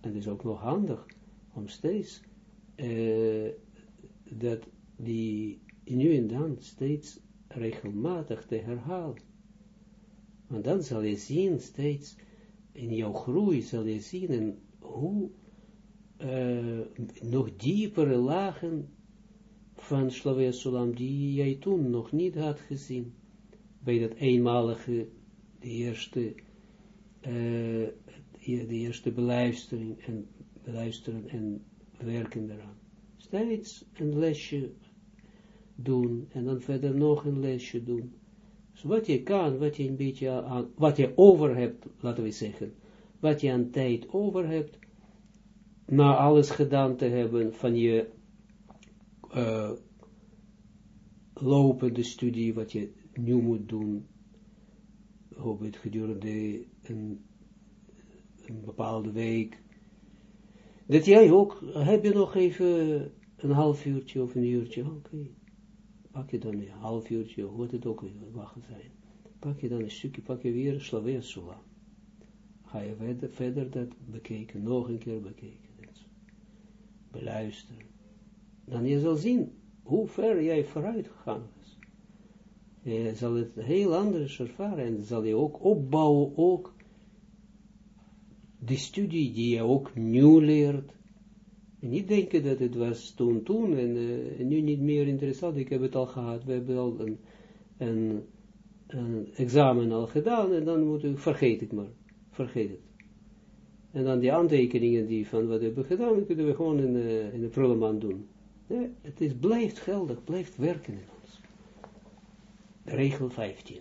Speaker 1: En het is ook nog handig om steeds uh, dat die nu en dan steeds regelmatig te herhalen. Want dan zal je zien steeds in jouw groei zal je zien en hoe uh, nog diepere lagen van Slavia Sulam, die jij toen nog niet had gezien, bij dat eenmalige, de eerste, uh, de eerste beluistering en beluisteren en werken eraan. Steeds een lesje doen en dan verder nog een lesje doen. Wat je kan, wat je een beetje aan, wat je over hebt, laten we zeggen, wat je aan tijd over hebt, na alles gedaan te hebben van je uh, lopende studie, wat je nu moet doen, het gedurende een, een bepaalde week, dat jij ook, heb je nog even een half uurtje of een uurtje, oké, pak je dan een half uurtje, wat het ook wachten zijn, pak je dan een stukje, pak je weer Slavia. Ga je verder, dat bekeken, nog een keer bekeken, beluisteren. Dan je zal zien hoe ver jij vooruit gegaan is. Je zal het heel anders ervaren en zal je ook opbouwen, ook die studie die je ook nu leert. En niet denken dat het was toen toen en, uh, nu niet meer interessant. Ik heb het al gehad. We hebben al een, een, een examen al gedaan en dan moet ik, vergeet het maar. Vergeet het. En dan die aantekeningen die van wat we hebben gedaan, kunnen we gewoon in, uh, in de doen. Het is, blijft geldig, blijft werken in ons. Regel 15.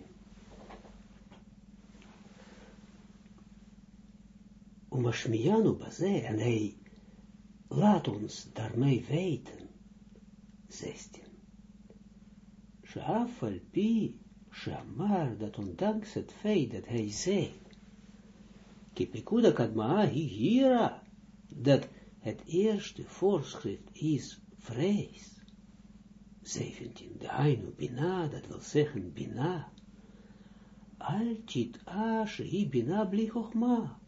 Speaker 1: Umashmiyanu baze, en hij laat ons daarmee weten. 16. Shafal pi, shamar, dat ondanks het feit dat hij zei, kipikuda kadma hira, dat het eerste voorschrift is vrees. 17. De Ainu Bina, dat wil zeggen Bina. Altit ashe hi Bina bli chokma.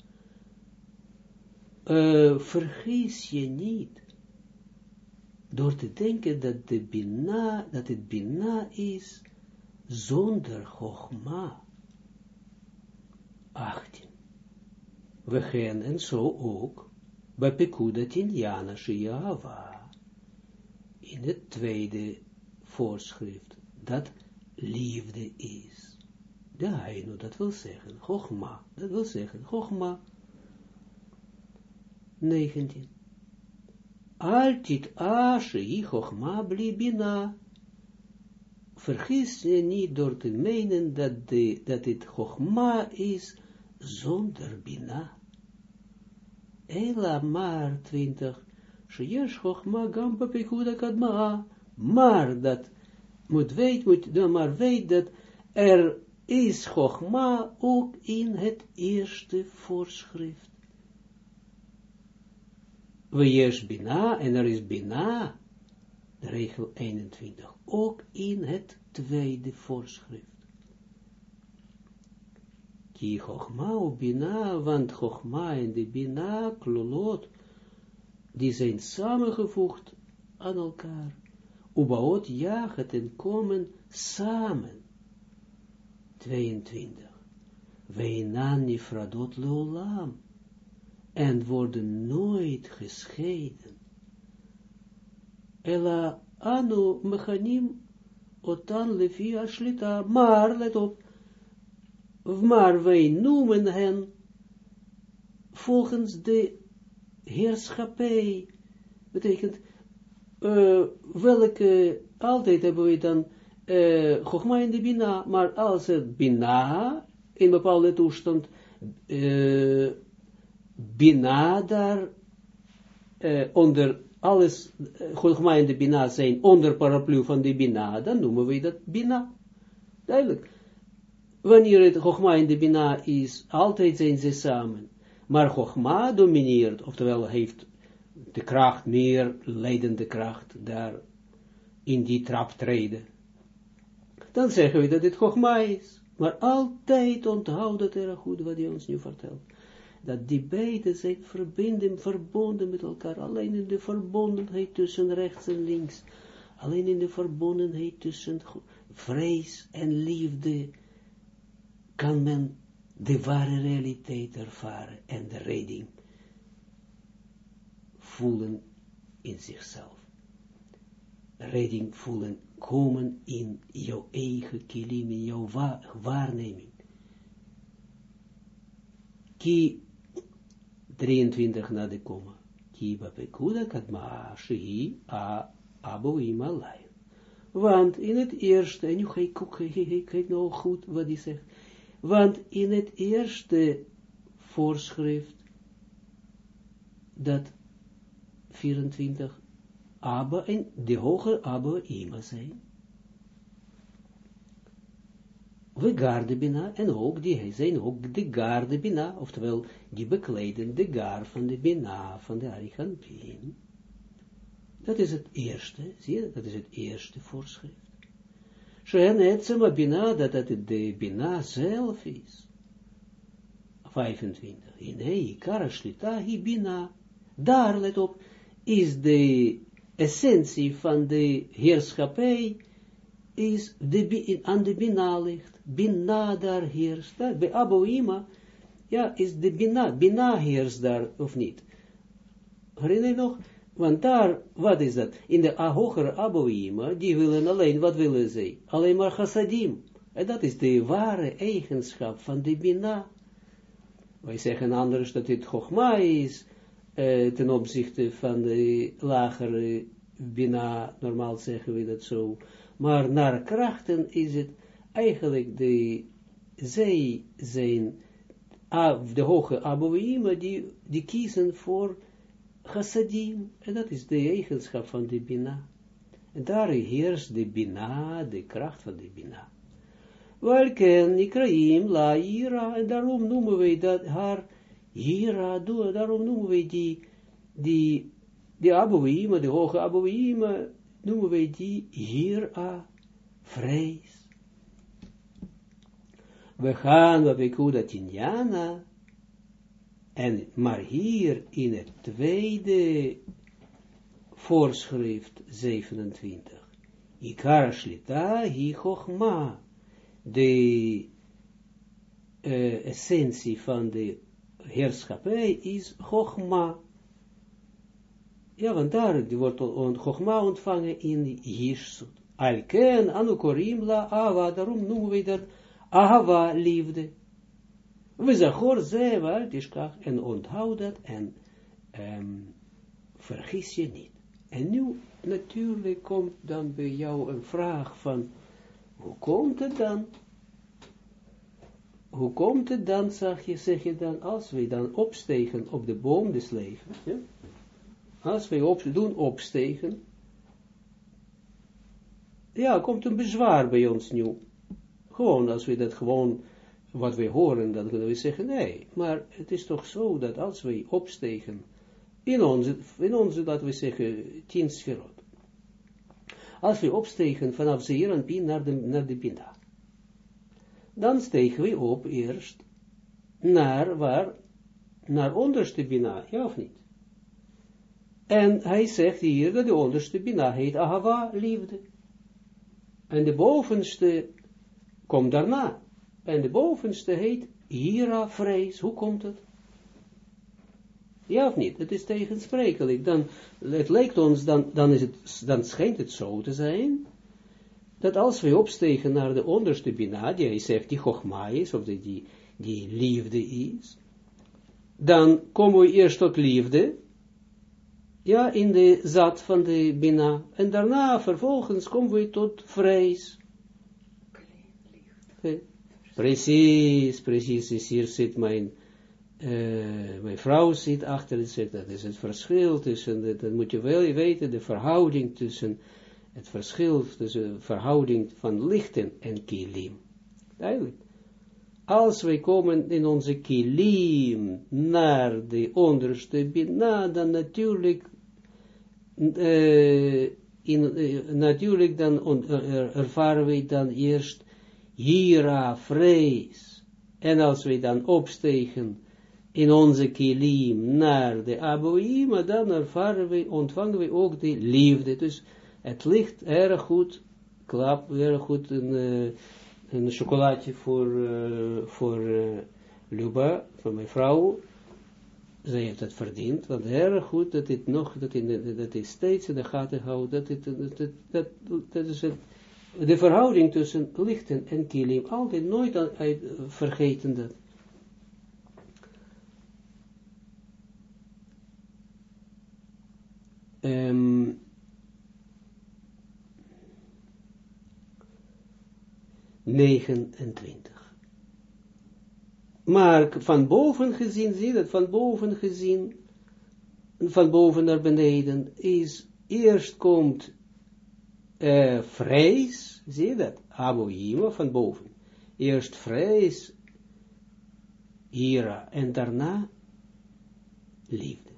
Speaker 1: Uh, vergis je niet door te denken dat de Bina, dat het Bina is zonder chokma. 18. We gaan en zo ook bij Pekudatin Jana Shiava in het tweede voorschrift, dat liefde is. De Heino, dat wil zeggen, Chogma, dat wil zeggen, Chogma. 19. Altit ashe i Chogma blibina. Vergis je niet door te menen dat, het Chogma is zonder bina. Ela maar 20. Sheyesh Chogma gamba pekuda kadma. Maar dat moet weet, moet dan maar weet dat er is Chogma ook in het eerste voorschrift. Wees Bina, en er is Bina, de regel 21, ook in het tweede voorschrift. Ki of Bina, want Chogma en de Bina, klolot, die zijn samengevoegd aan elkaar. Ubaot jagen en komen samen. 22. Weinan nifradot leolam. En worden nooit gescheiden. Ela anu mechanim otan lefi ashlita. Maar, let op, maar wij noemen hen volgens de heerschappij, betekent, uh, welke, altijd hebben we dan, uh, Chogma in de Bina, maar als het Bina, in bepaalde toestand, uh, Bina daar, uh, onder alles, Chogma in de Bina zijn, onder paraplu van de Bina, dan noemen we dat Bina. Duidelijk. Wanneer het Chogma in de Bina is, altijd zijn ze samen. Maar Chogma domineert, oftewel heeft de kracht, meer leidende kracht, daar in die trap treden. Dan zeggen we dat het Chogma is. Maar altijd onthoud dat erg goed wat hij ons nu vertelt. Dat die beide zijn verbinden, verbonden met elkaar. Alleen in de verbondenheid tussen rechts en links. Alleen in de verbondenheid tussen vrees en liefde kan men de ware realiteit ervaren en de redding voelen in zichzelf. Redding voelen komen in jouw eigen kilim, in jouw wa waarneming. Ki 23 na de komma. Kiba pekuda katma shehi a abo ima lai. Want in het eerste, en nu ga ik kijk nou goed wat hij zegt. Want in het eerste voorschrift, dat 24 Abba en de hoge Abba Ima zijn. We garde bina, en ook die zijn ook de garde bina, oftewel die bekleden de gar van de bina, van de Arichanpin. Dat is het eerste, zie je, dat is het eerste voorschrift. Shen etzema bina, dat het de bina zelf is. 25. Nee, kara shlita hi bina. Daar, let op, is de essentie van de heerschappij, is de, aan de bina ligt. Bina daar heerst. Bij Aboima, ja, is de bina, bina heerst daar, of niet? Herinner je nog? Want daar, wat is dat? In de hogere Aboima, die willen alleen, wat willen ze? Alleen maar chassadim. En dat is de ware eigenschap van de bina. Wij zeggen anders dat dit chogma is, uh, ten opzichte van de lagere bina, normaal zeggen we dat zo. Maar naar krachten is het eigenlijk de, zij zijn, de hoge Aboima, die, die kiezen voor chassadim, en dat is de eigenschap van de Bina. En daar heerst de Bina, de kracht van de Bina. Welken Nikraim la Ira, en daarom noemen wij dat haar Ira, daarom noemen wij die, die, die de hoge Abouima, noemen wij die Ira, vrees. We gaan, wat hoe dat Tinjana, en maar hier in het tweede voorschrift 27. Ikara shlita hi chochma. De uh, essentie van de heerschappij is chochma. Ja, want daar wordt on, chochma ontvangen in Yishsut. Alken anukorim la ava, daarom noemen we dat ava liefde. We zachor ze, waar tishkach, en onthoud dat, en um, vergis je niet. En nu, natuurlijk, komt dan bij jou een vraag van, hoe komt het dan? Hoe komt het dan, zeg je, zeg je dan, als we dan opstegen op de boom des levens, ja? als we op, doen opstegen, ja, komt een bezwaar bij ons nu. Gewoon, als we dat gewoon wat wij horen, dan kunnen we zeggen, nee, maar het is toch zo dat als wij opstegen in onze, in onze dat we zeggen, tien sferot, als we opstegen vanaf Zeer en Pin naar de, naar de dan stegen we op eerst naar waar, naar onderste Bina, ja of niet? En hij zegt hier dat de onderste Bina heet Ahava, liefde. En de bovenste komt daarna. En de bovenste heet Hira, vrees. Hoe komt het? Ja of niet? Het is tegensprekelijk. Dan, het lijkt ons, dan, dan, is het, dan schijnt het zo te zijn, dat als we opstegen naar de onderste bina, die hij zegt die chogma is, of die, die, die liefde is, dan komen we eerst tot liefde, ja, in de zat van de bina, en daarna, vervolgens, komen we tot vrees. Precies, precies, hier zit mijn, uh, mijn vrouw zit achter en dat is het verschil tussen, dat, moet je wel weten, de verhouding tussen, het verschil tussen verhouding van lichten en kilim. Duidelijk. Als wij komen in onze kilim naar de onderste bina, dan natuurlijk, uh, in, uh, natuurlijk dan ervaren wij dan eerst hira, vrees. En als we dan opstegen in onze kilim naar de aboïma, dan ervaren we, ontvangen we ook de liefde. Dus het ligt erg goed, klap, erg goed een, uh, een chocolaatje voor, uh, voor uh, Luba, van mijn vrouw. Zij heeft het verdiend, want erg goed dat dit nog, dat, in dat dit steeds in de gaten houdt, dat, dit, dat, dat, dat, dat is het de verhouding tussen lichten en kilim, altijd nooit uit, vergeten dat. Um, ehm, negenentwintig. Maar van boven gezien, zie je dat, van boven gezien, van boven naar beneden, is, eerst komt uh, vrees, zie je dat, aboïma van boven. Eerst vrees, ira, en daarna liefde.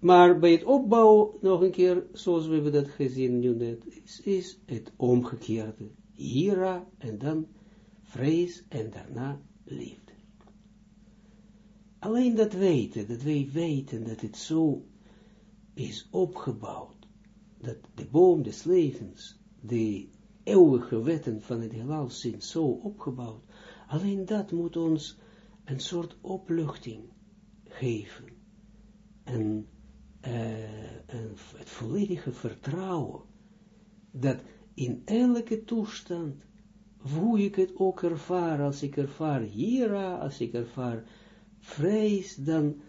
Speaker 1: Maar bij het opbouwen, nog een keer, zoals we hebben dat gezien nu net, is, is het omgekeerde. Ira en dan vrees en daarna liefde. Alleen dat weten, dat wij weten dat het zo is opgebouwd, dat de boom des levens, de eeuwige wetten van het heelal zijn zo opgebouwd, alleen dat moet ons een soort opluchting geven. En uh, het volledige vertrouwen, dat in elke toestand, hoe ik het ook ervaar, als ik ervaar hiera, als ik ervaar vrees, dan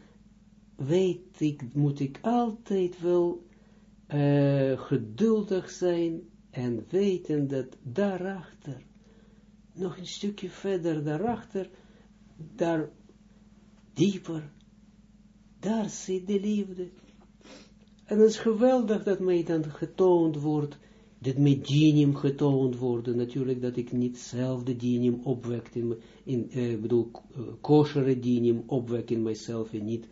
Speaker 1: weet ik, moet ik altijd wel uh, geduldig zijn en weten dat daarachter, nog een stukje verder daarachter, daar dieper, daar zit de liefde. En het is geweldig dat mij dan getoond wordt, dat met genium getoond wordt, natuurlijk dat ik niet zelf de genium opwekt in, in uh, bedoel, uh, kosheren genium opwek in mijzelf en niet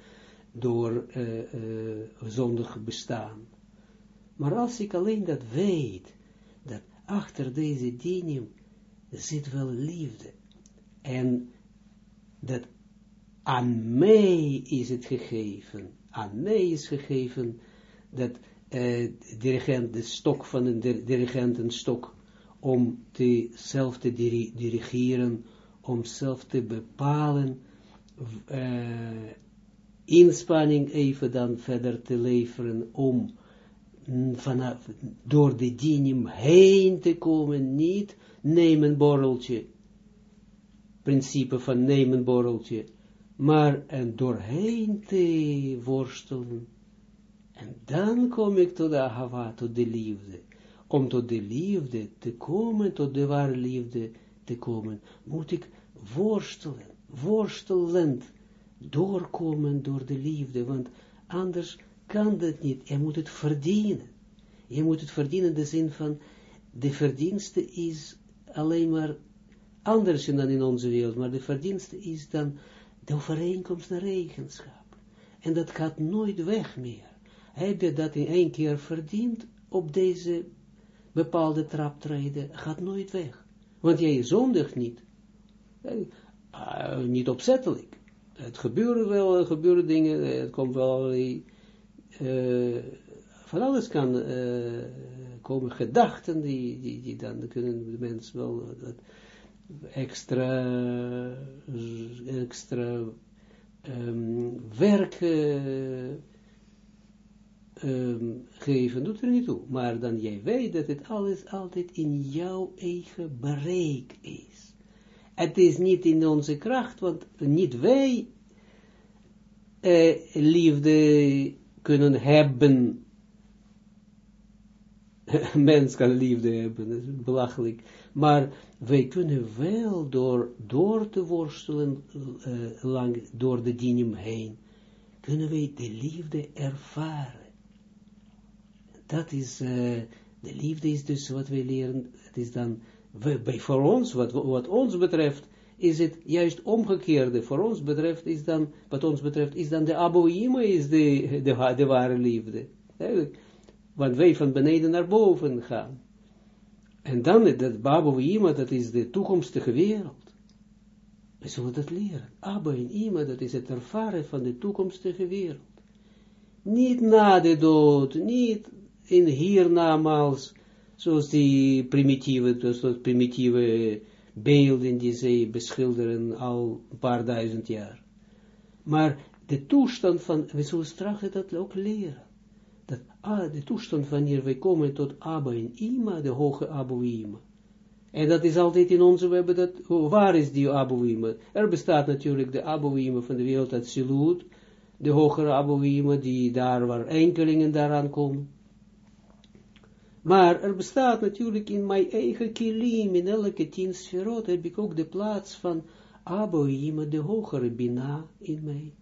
Speaker 1: door uh, uh, zondig bestaan. Maar als ik alleen dat weet, dat achter deze genium zit wel liefde, en dat aan mij is het gegeven, aan mij is gegeven, dat uh, dirigent, de stok van een dirigentenstok, om te, zelf te dirigeren, om zelf te bepalen, uh, inspanning even dan verder te leveren, om vanaf, door de dinim heen te komen, niet nemen borreltje, principe van nemen borreltje, maar en doorheen te worstelen, en dan kom ik tot de ahava, tot de liefde. Om tot de liefde te komen, tot de ware liefde te komen, moet ik worstelen, worstelend, doorkomen door de liefde, want anders kan dat niet. Je moet het verdienen. Je moet het verdienen in de zin van, de verdienste is alleen maar anders dan in onze wereld, maar de verdienste is dan de overeenkomst naar eigenschap. En dat gaat nooit weg meer heb je dat in één keer verdiend op deze bepaalde traptreden, gaat nooit weg. Want jij zondigt niet. Uh, niet opzettelijk. Het gebeuren wel, er gebeuren dingen, het komt wel uh, van alles kan komen gedachten, die, die, die dan kunnen de mensen wel dat extra, extra um, werk um, geven, doet er niet toe. Maar dan jij weet dat het alles altijd in jouw eigen bereik is. Het is niet in onze kracht, want niet wij uh, liefde kunnen hebben. Mens kan liefde hebben, dat is belachelijk. Maar wij kunnen wel door, door te worstelen, uh, lang door de dinim heen, kunnen wij de liefde ervaren dat is, uh, de liefde is dus wat wij leren, het is dan, bij, voor ons, wat, wat ons betreft, is het juist omgekeerde, voor ons betreft is dan, wat ons betreft, is dan de aboïma is de, de, ware liefde. Eigenlijk. Want wij van beneden naar boven gaan. En dan, dat aboïma, dat is de toekomstige wereld. We zullen dat leren. Abba en Ima, dat is het ervaren van de toekomstige wereld. Niet na de dood, niet in hiernamaals, zoals die primitieve, zoals primitieve beelden die zij beschilderen al een paar duizend jaar. Maar de toestand van, we zullen straks dat ook leren. Dat ah, de toestand wanneer wij komen tot Abba en Ima, de hoge Abba Ima. En dat is altijd in onze, we hebben dat, waar is die Abouima? Er bestaat natuurlijk de Abouima van de wereld uit Silut, de hogere Abouima, die daar waar enkelingen daaraan komen. Maar er bestaat natuurlijk in mijn eigen kilim, in elke tien sferot, heb ik ook de plaats van Abouima, de hogere Bina in mij.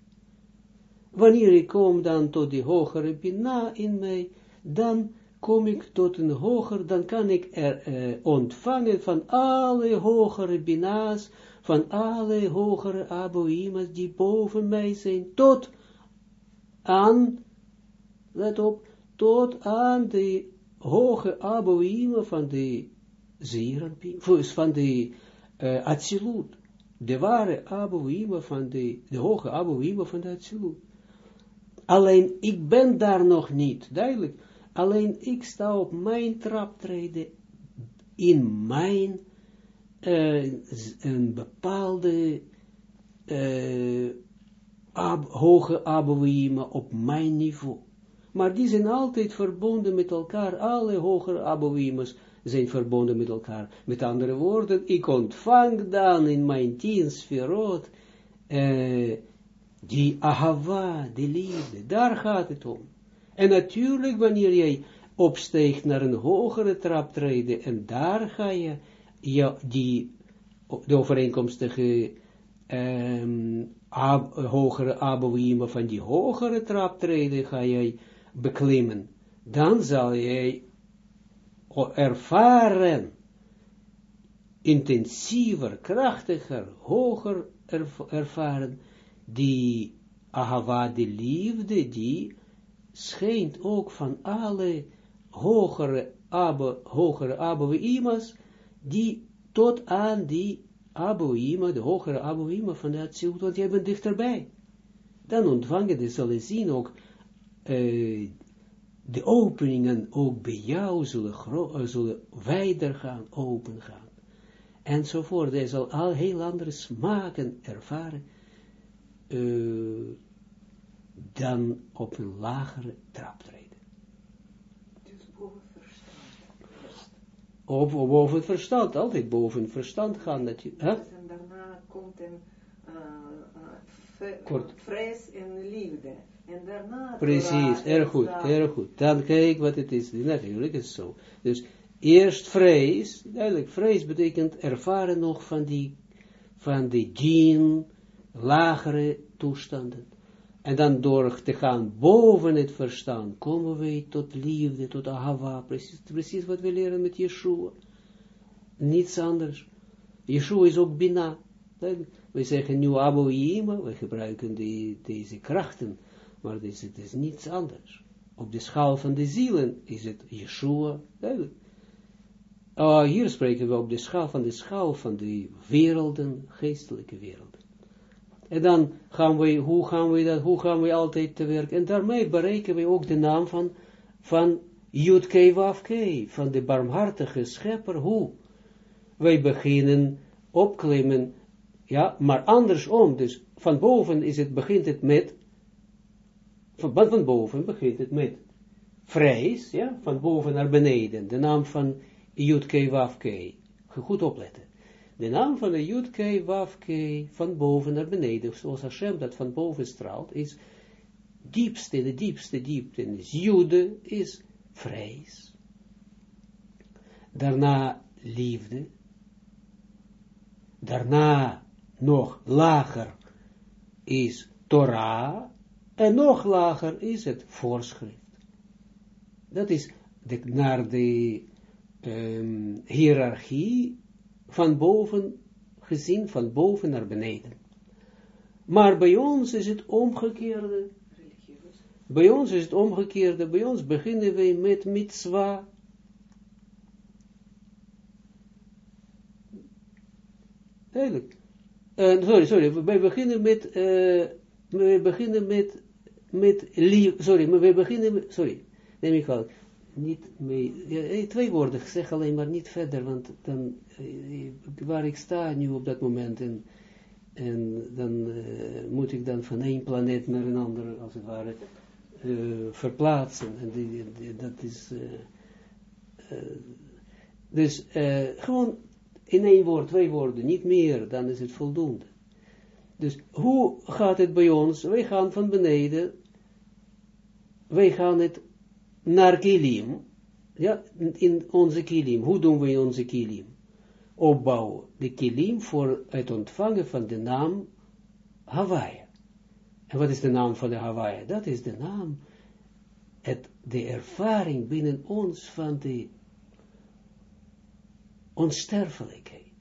Speaker 1: Wanneer ik kom dan tot die hogere Bina in mij, dan kom ik tot een hoger, dan kan ik er uh, ontvangen van alle hogere bina's, van alle hogere aboïmas die boven mij zijn, tot aan, let op, tot aan de hoge aboïma van de Zeranpien, van de uh, Atsilut, de ware aboïma van de, de hoge aboïma van de Atsilut. Alleen, ik ben daar nog niet, duidelijk, Alleen ik sta op mijn traptreden in mijn uh, een bepaalde uh, ab, hoge abouïma op mijn niveau. Maar die zijn altijd verbonden met elkaar, alle hogere abouïmas zijn verbonden met elkaar. Met andere woorden, ik ontvang dan in mijn tien sferot uh, die ahava, die liefde, daar gaat het om. En natuurlijk, wanneer jij opsteegt naar een hogere traptreden, en daar ga je die, de overeenkomstige ab, hogere abouïma van die hogere traptreden ga jij beklimmen, dan zal jij ervaren, intensiever, krachtiger, hoger ervaren, die ahava, die liefde, die schijnt ook van alle hogere abe, hogere die tot aan die aboïma, de hogere aboïma van de Atsilut, want jij bent dichterbij. Dan ontvangen de zullen zien ook uh, de openingen ook bij jou zullen, uh, zullen wijder gaan, open gaan. Enzovoort. Hij zal al heel andere smaken ervaren. Uh, dan op een lagere trap treden.
Speaker 2: Dus boven verstand.
Speaker 1: Of boven verstand, altijd boven het verstand gaan. Dat je,
Speaker 2: hè? Dus en daarna komt een uh, vrees en liefde. En daarna...
Speaker 1: Precies, erg goed, erg goed. Dan kijk wat het is. Natuurlijk is het zo. Dus eerst vrees, duidelijk, vrees betekent ervaren nog van die, van die dien, lagere toestanden. En dan door te gaan boven het verstand, komen wij tot liefde, tot ahava, precies, precies wat we leren met Yeshua. Niets anders. Yeshua is ook bina. We zeggen nu Yima, we gebruiken die, deze krachten, maar is, het is niets anders. Op de schaal van de zielen is het Yeshua. Uh, hier spreken we op de schaal van de schaal van de werelden, geestelijke werelden. En dan gaan we, hoe gaan we dat, hoe gaan we altijd te werk. En daarmee bereiken we ook de naam van, van Waf van de barmhartige schepper. Hoe? Wij beginnen opklimmen, ja, maar andersom. Dus van boven is het, begint het met, van, van boven begint het met vrees, ja, van boven naar beneden. De naam van Yud Waf Goed opletten de naam van de Jutke, Wafke, van boven naar beneden, zoals Hashem dat van boven straalt, is diepste, de diepste diepte, is Jude, is vrees. Daarna liefde. Daarna nog lager is Torah. En nog lager is het voorschrift. Dat is de, naar de um, hiërarchie van boven gezien, van boven naar beneden. Maar bij ons is het omgekeerde. Bij ons is het omgekeerde. Bij ons beginnen wij met mitzwa. Eigenlijk. Uh, sorry, sorry. Wij beginnen met, uh, we beginnen met, met lief, sorry, maar we beginnen sorry, neem ik wel niet mee, eh, twee woorden, zeg alleen maar niet verder, want dan, eh, waar ik sta nu op dat moment, en, en dan uh, moet ik dan van één planeet naar een andere, als het ware, verplaatsen, en die, dat is, dus gewoon in één woord, twee woorden, niet meer, dan is het voldoende. Dus hoe gaat het bij ons? Wij gaan van beneden, wij gaan het naar kilim, ja, in onze kilim. Hoe doen we in onze kilim? Opbouwen de kilim voor het ontvangen van de naam Hawaii. En wat is de naam van de Hawaii? Dat is de naam, het, de ervaring binnen ons van de onsterfelijkheid,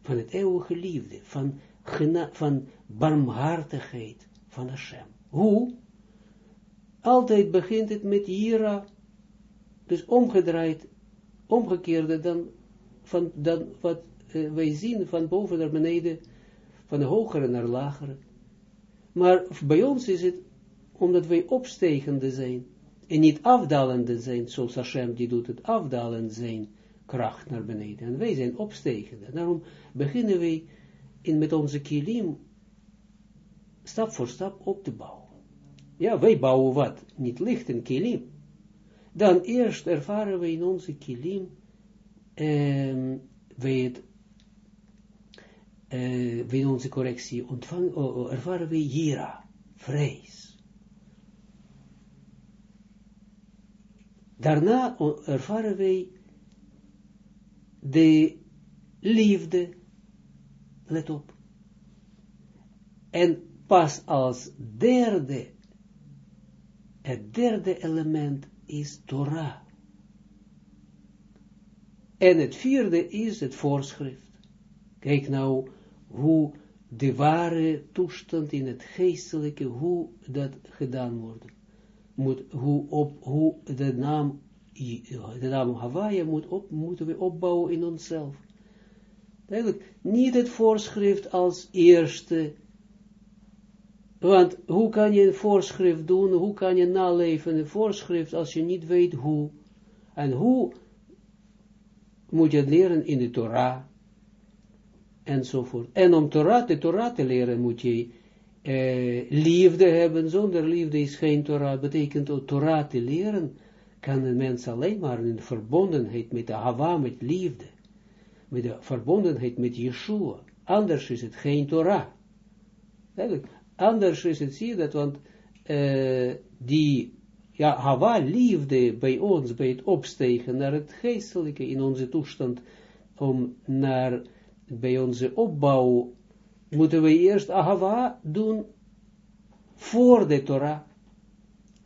Speaker 1: van het eeuwige liefde, van, van barmhartigheid van Hashem. Hoe? Altijd begint het met Jira, dus omgedraaid, omgekeerde dan, van, dan wat uh, wij zien van boven naar beneden, van de hogere naar lagere. Maar bij ons is het, omdat wij opstegende zijn, en niet afdalende zijn, zoals Hashem die doet het, afdalend zijn, kracht naar beneden. En wij zijn opstegende. Daarom beginnen wij in, met onze kilim stap voor stap op te bouwen. Ja, wij bouwen wat? Niet licht een kilim. Dan eerst ervaren we in onze kilim um, wij het in onze correctie ontvangen, uh, ervaren we jira, vrees. Daarna ervaren wij de liefde, let op. En pas als derde, het derde element is Torah. En het vierde is het voorschrift. Kijk nou hoe de ware toestand in het geestelijke, hoe dat gedaan wordt. Moet, hoe, op, hoe de naam de naam Hawaii moet op, moeten we opbouwen in onszelf. Eigenlijk niet het voorschrift als eerste, want hoe kan je een voorschrift doen, hoe kan je naleven een voorschrift als je niet weet hoe, en hoe moet je leren in de Torah, enzovoort. En om de Torah te leren moet je eh, liefde hebben, zonder liefde is geen Torah, betekent om Torah te leren, kan een mens alleen maar in verbondenheid met de Hava, met liefde, met de verbondenheid met Yeshua. Anders is het geen Torah. Anders is het, zie je dat, want uh, die ja, Hava, liefde bij ons, bij het opstegen naar het geestelijke in onze toestand, om naar, bij onze opbouw, moeten we eerst Hava doen voor de Torah.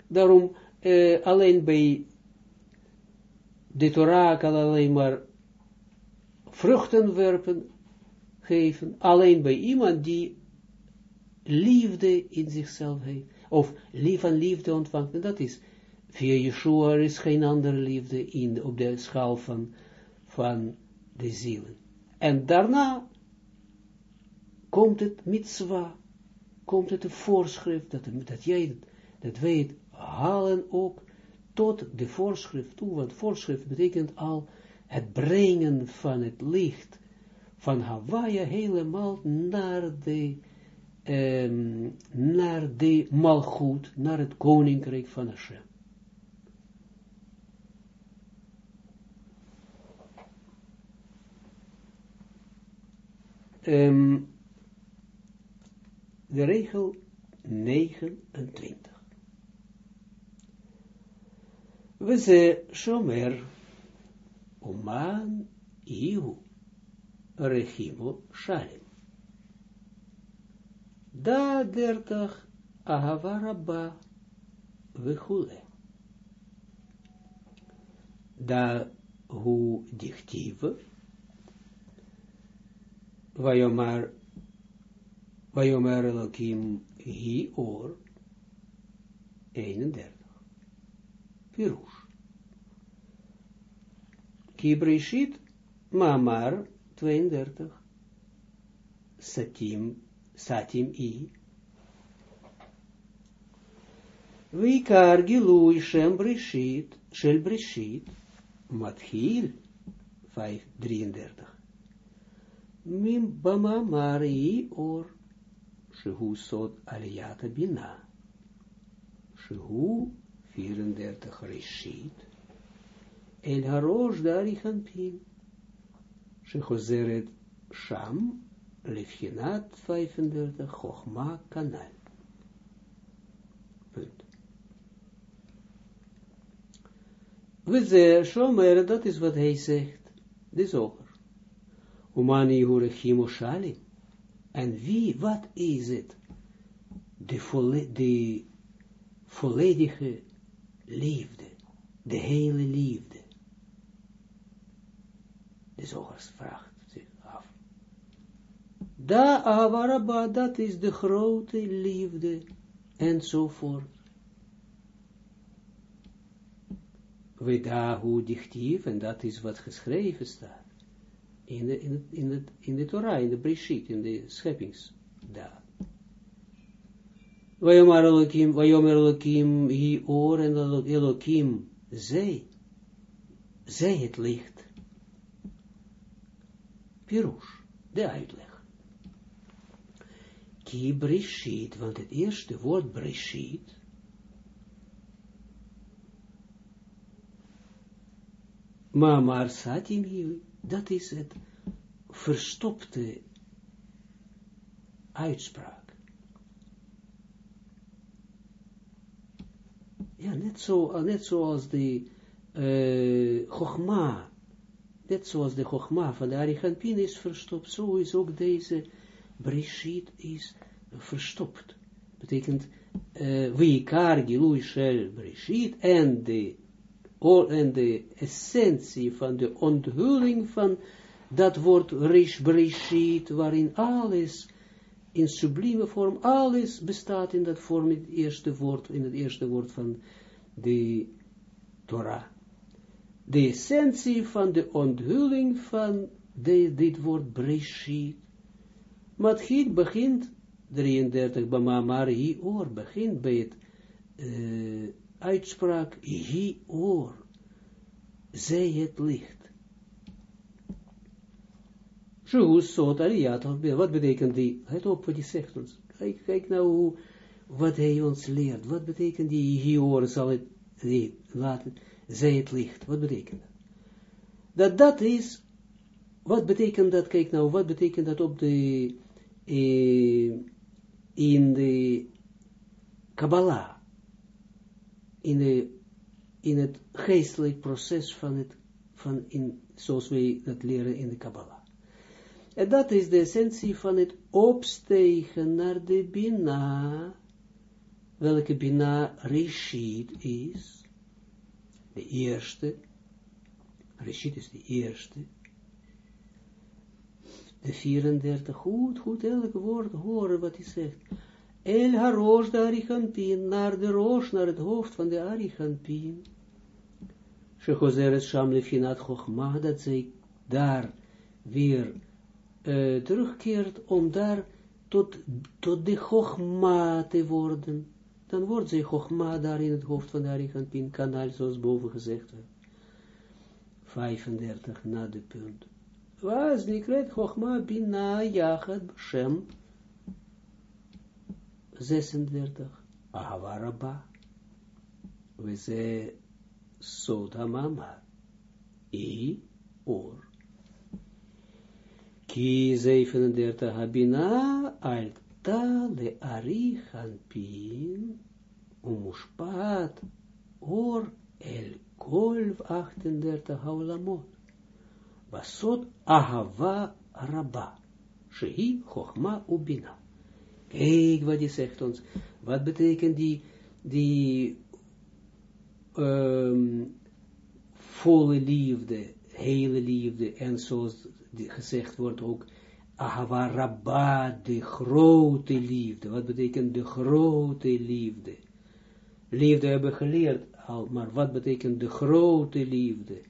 Speaker 1: Daarom, uh, alleen bij de Torah kan alleen maar vruchten werpen, geven, alleen bij iemand die liefde in zichzelf heeft, of lief van liefde ontvangt, en dat is, via Yeshua is geen andere liefde in, op de schaal van, van de zielen. En daarna komt het mitzwa, komt het de voorschrift, dat, dat jij, dat wij het halen ook tot de voorschrift toe, want voorschrift betekent al het brengen van het licht van Hawaii helemaal naar de, um, naar de malgoed, naar het koninkrijk van Hashem. Um, de regel 29. We ze shomer uman iu rechimo shalim. Da dertach ahava rabba vechule. Da hu dichtive vayomar vayomar elokim hi or 31 Pirush. Kibrishit, Mamar, 32. Satim, Satim I. Vikar Gilui Shem Brishit, Shel Brishit, Mathil, 533. Mim Bama Mari Or, Shehu Sod Aliyata Bina. Shehu 34 Reshit, El Harosh Sham, Lefjenat 35, Chochma Kanal. Punt. We ze, Shomer, dat is wat hij zegt, de zoger. Umani Hurechim Shalim. En wie, wat is het? De, volle, de volledige liefde, de hele liefde. De zogers vraagt zich af. Da avaraba, dat is de grote liefde, enzovoort. We daar hoe dichtief, en dat is wat geschreven staat in de, in, het, in, het, in de Torah, in de Brishit, in de scheppingsdaad. Vayomer Elohim, Vayomer Elohim, hi oor en Elohim, zij, zij het licht. Pirush, de uitleg. Ki Brishit, want het eerste woord Brishit, maar maar satim hier, dat is het verstopte uitspraak. Ja, net, zo, net zoals de uh, Chogma, net zoals de Chogma van de Arichampin is verstopt, zo is ook deze Breshit is verstopt. Betekent, wie kar gilui shel Breshit en de en de essentie van de onthulling van dat woord Rish Breshit, waarin alles in sublieme vorm, alles bestaat in dat vorm, eerste woord, in het eerste woord van de Torah. De essentie van de onthulling van dit woord Breshit. Matchit begint, 33, Bamamar hi oor, begint bij het uh, uitspraak hi oor, zij het licht. Shuus sot aliyat wat betekent die, het op wat hij zegt ons, kijk, nou hoe, wat hij ons leert, wat betekent die hi oor, zal het laten, zij het licht, wat betekent dat? Dat dat is, wat betekent dat, kijk nou, wat betekent dat op de, eh, in de Kabbalah, in, de, in het geestelijk proces van het, van in, zoals wij dat leren in de Kabbalah. En dat is de essentie van het opstegen naar de Bina, welke Bina Rishit is, de eerste, Rishit is de eerste, de 34, goed, goed, elk woord horen wat hij zegt. El harosh de Arichampin, naar de roos, naar het hoofd van de Arichampin. Shechozeres Sham Lefinat Chochma, dat zij daar weer uh, terugkeert om daar tot, tot de Chochma te worden. Dan wordt zij Chochma daar in het hoofd van de Arichampin kanaal, zoals boven gezegd werd. 35 na de punt. Was nikret Chochma bina yachad Shem 36. Ahavaraba. We ze soda. I or. Ki 37. Habina alta le arichanpin. Umushpat or el kolv 38 haulamot. Basot ahava rabba. Shehi chochma ubina. Kijk wat hij zegt ons. Wat betekent die, die um, volle liefde, hele liefde, en zoals gezegd wordt ook, Ahava Rabba, de grote liefde. Wat betekent de grote liefde? Liefde hebben geleerd al, maar wat betekent de grote liefde?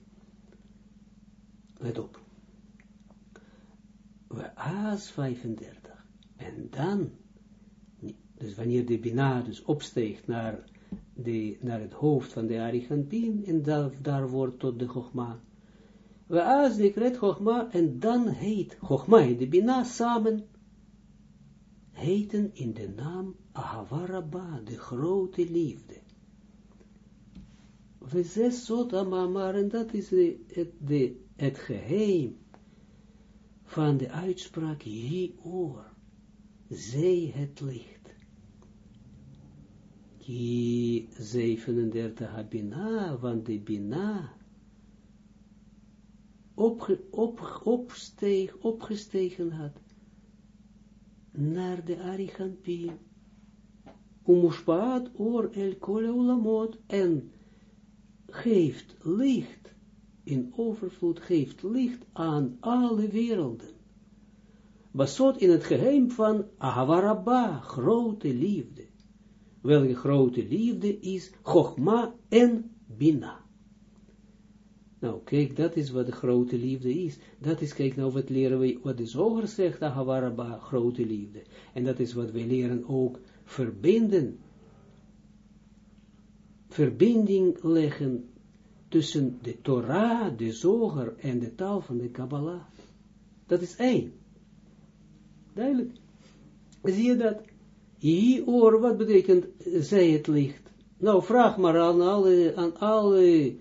Speaker 1: Let op. We aas 35. En dan dus wanneer de Bina dus opsteegt naar, naar het hoofd van de Arichampin, en daar, wordt tot de Chogma. We als de kret Chogma, en dan heet Chogma en de Bina samen, heten in de naam Ahavaraba, de grote liefde. We zes sot amamar, en dat is het, de, het geheim van de uitspraak je oor, zij het licht. Ki 37 habina, van de bina, op, op, opsteeg, opgestegen had, naar de Arichampin. Umushpaat oor el kole ulamot, en geeft licht, in overvloed geeft licht aan alle werelden. Basot in het geheim van Ahavarabba, grote liefde. Welke grote liefde is Chogma en Bina. Nou, kijk, dat is wat de grote liefde is. Dat is, kijk nou, wat leren we, wat de zoger zegt, Ahavarabba, grote liefde. En dat is wat we leren ook verbinden. Verbinding leggen tussen de Torah, de zoger en de taal van de Kabbalah. Dat is één. Duidelijk. Zie je dat? Hier, wat betekent zij het licht? Nou, vraag maar aan alle, aan alle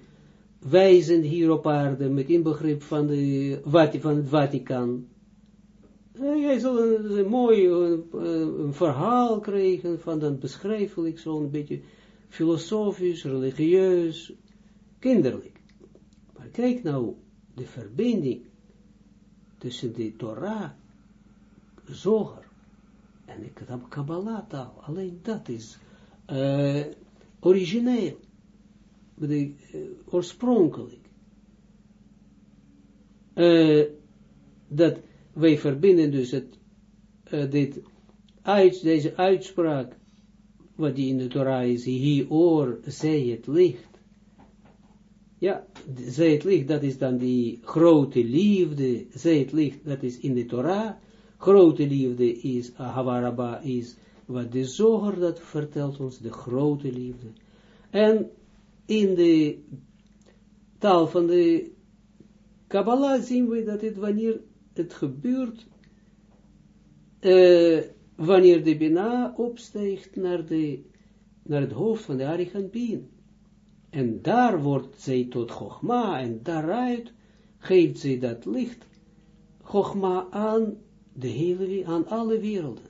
Speaker 1: wijzen hier op aarde, met inbegrip van, de, van het Vaticaan. Jij zal een, mooi een, verhaal krijgen van dan beschrijfelijk, zo'n beetje filosofisch, religieus, kinderlijk. Maar kijk nou, de verbinding tussen de Torah, Zoger, en heb Kabbalah taal, alleen dat is uh, origineel bedoel, uh, oorspronkelijk. Uh, dat wij verbinden dus het, uh, dit, deze uitspraak, wat die in de Torah is, hier oor, zij het licht. Ja, zij het licht, dat is dan die grote liefde, zij het licht, dat is in de Torah, grote liefde is, Havaraba is, wat de zoger dat vertelt ons, de grote liefde. En in de taal van de Kabbalah zien we dat het wanneer het gebeurt, uh, wanneer de Bina opstijgt naar, de, naar het hoofd van de Arichampin. En daar wordt zij tot Chogma, en daaruit geeft zij dat licht, Chogma aan de hele, aan alle werelden.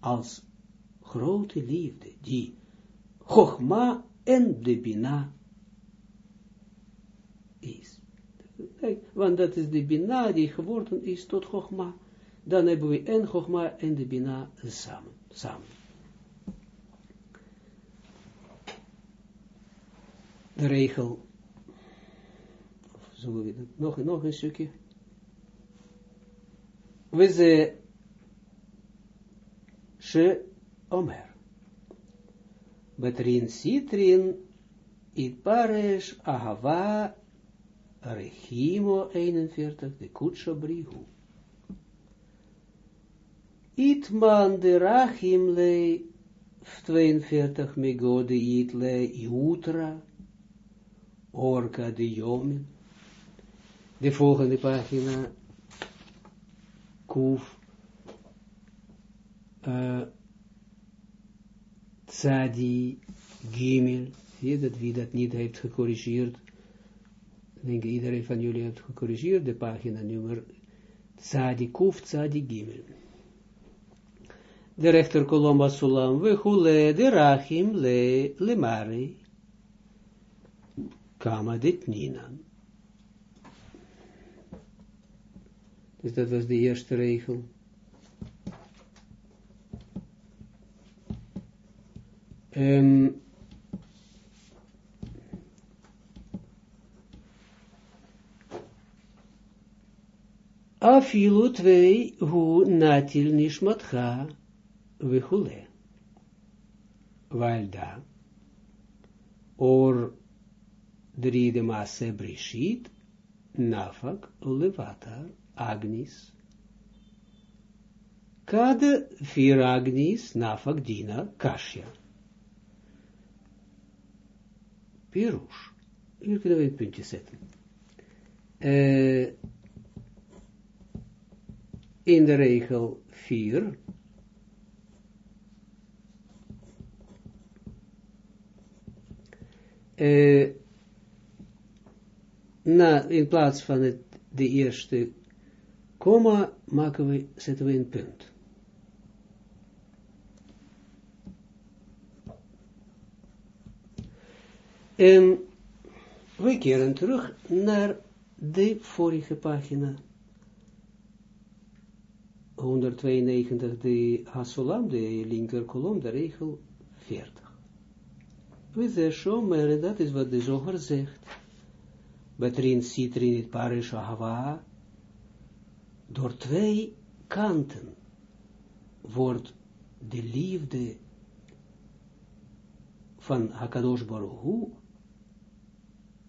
Speaker 1: Als grote liefde, die Chogma en de Bina is. Want dat is de Bina die geworden is tot Chogma. Dan hebben we en Chogma en de Bina samen. samen. De regel, zullen we dat nog, nog een stukje. We ze, she omer. Betrin Sitrin, it paresh ahava rechimo 41, de kutsha brihu. Itman de rachim le 42, megode it le jutra, orka de jomin. De volgende pagina, kuf, uh, Tzadi Gimel. Zie je dat wie dat niet heeft gecorrigeerd? Ik denk iedereen van jullie heeft gecorrigeerd, de pagina nummer Tzadi Kuf Tzadi Gimel. De rechterkolom was Sulam, de Rachim le Lemari. Kama dit Ninan. Dus dat was de eerste regel. Um, Afilu twee hu natil nishmatcha vechule. Walda. Or drie de masse brishit, nafak levata agnis. Kad vier agnis nafak dina kashya. Pirush. Hier kunnen we een puntje zetten. Uh, in de regel 4. Uh, na, in plaats van het, de eerste komma maken we, zetten we een punt. En we keren terug naar de vorige pagina. 192, de Hasulam, de linker kolom, de regel 40. We zeggen, dat is wat de zoger zegt. Betrin sitrin het parish ahava, door twee kanten wordt de liefde van Hakadosh Baruch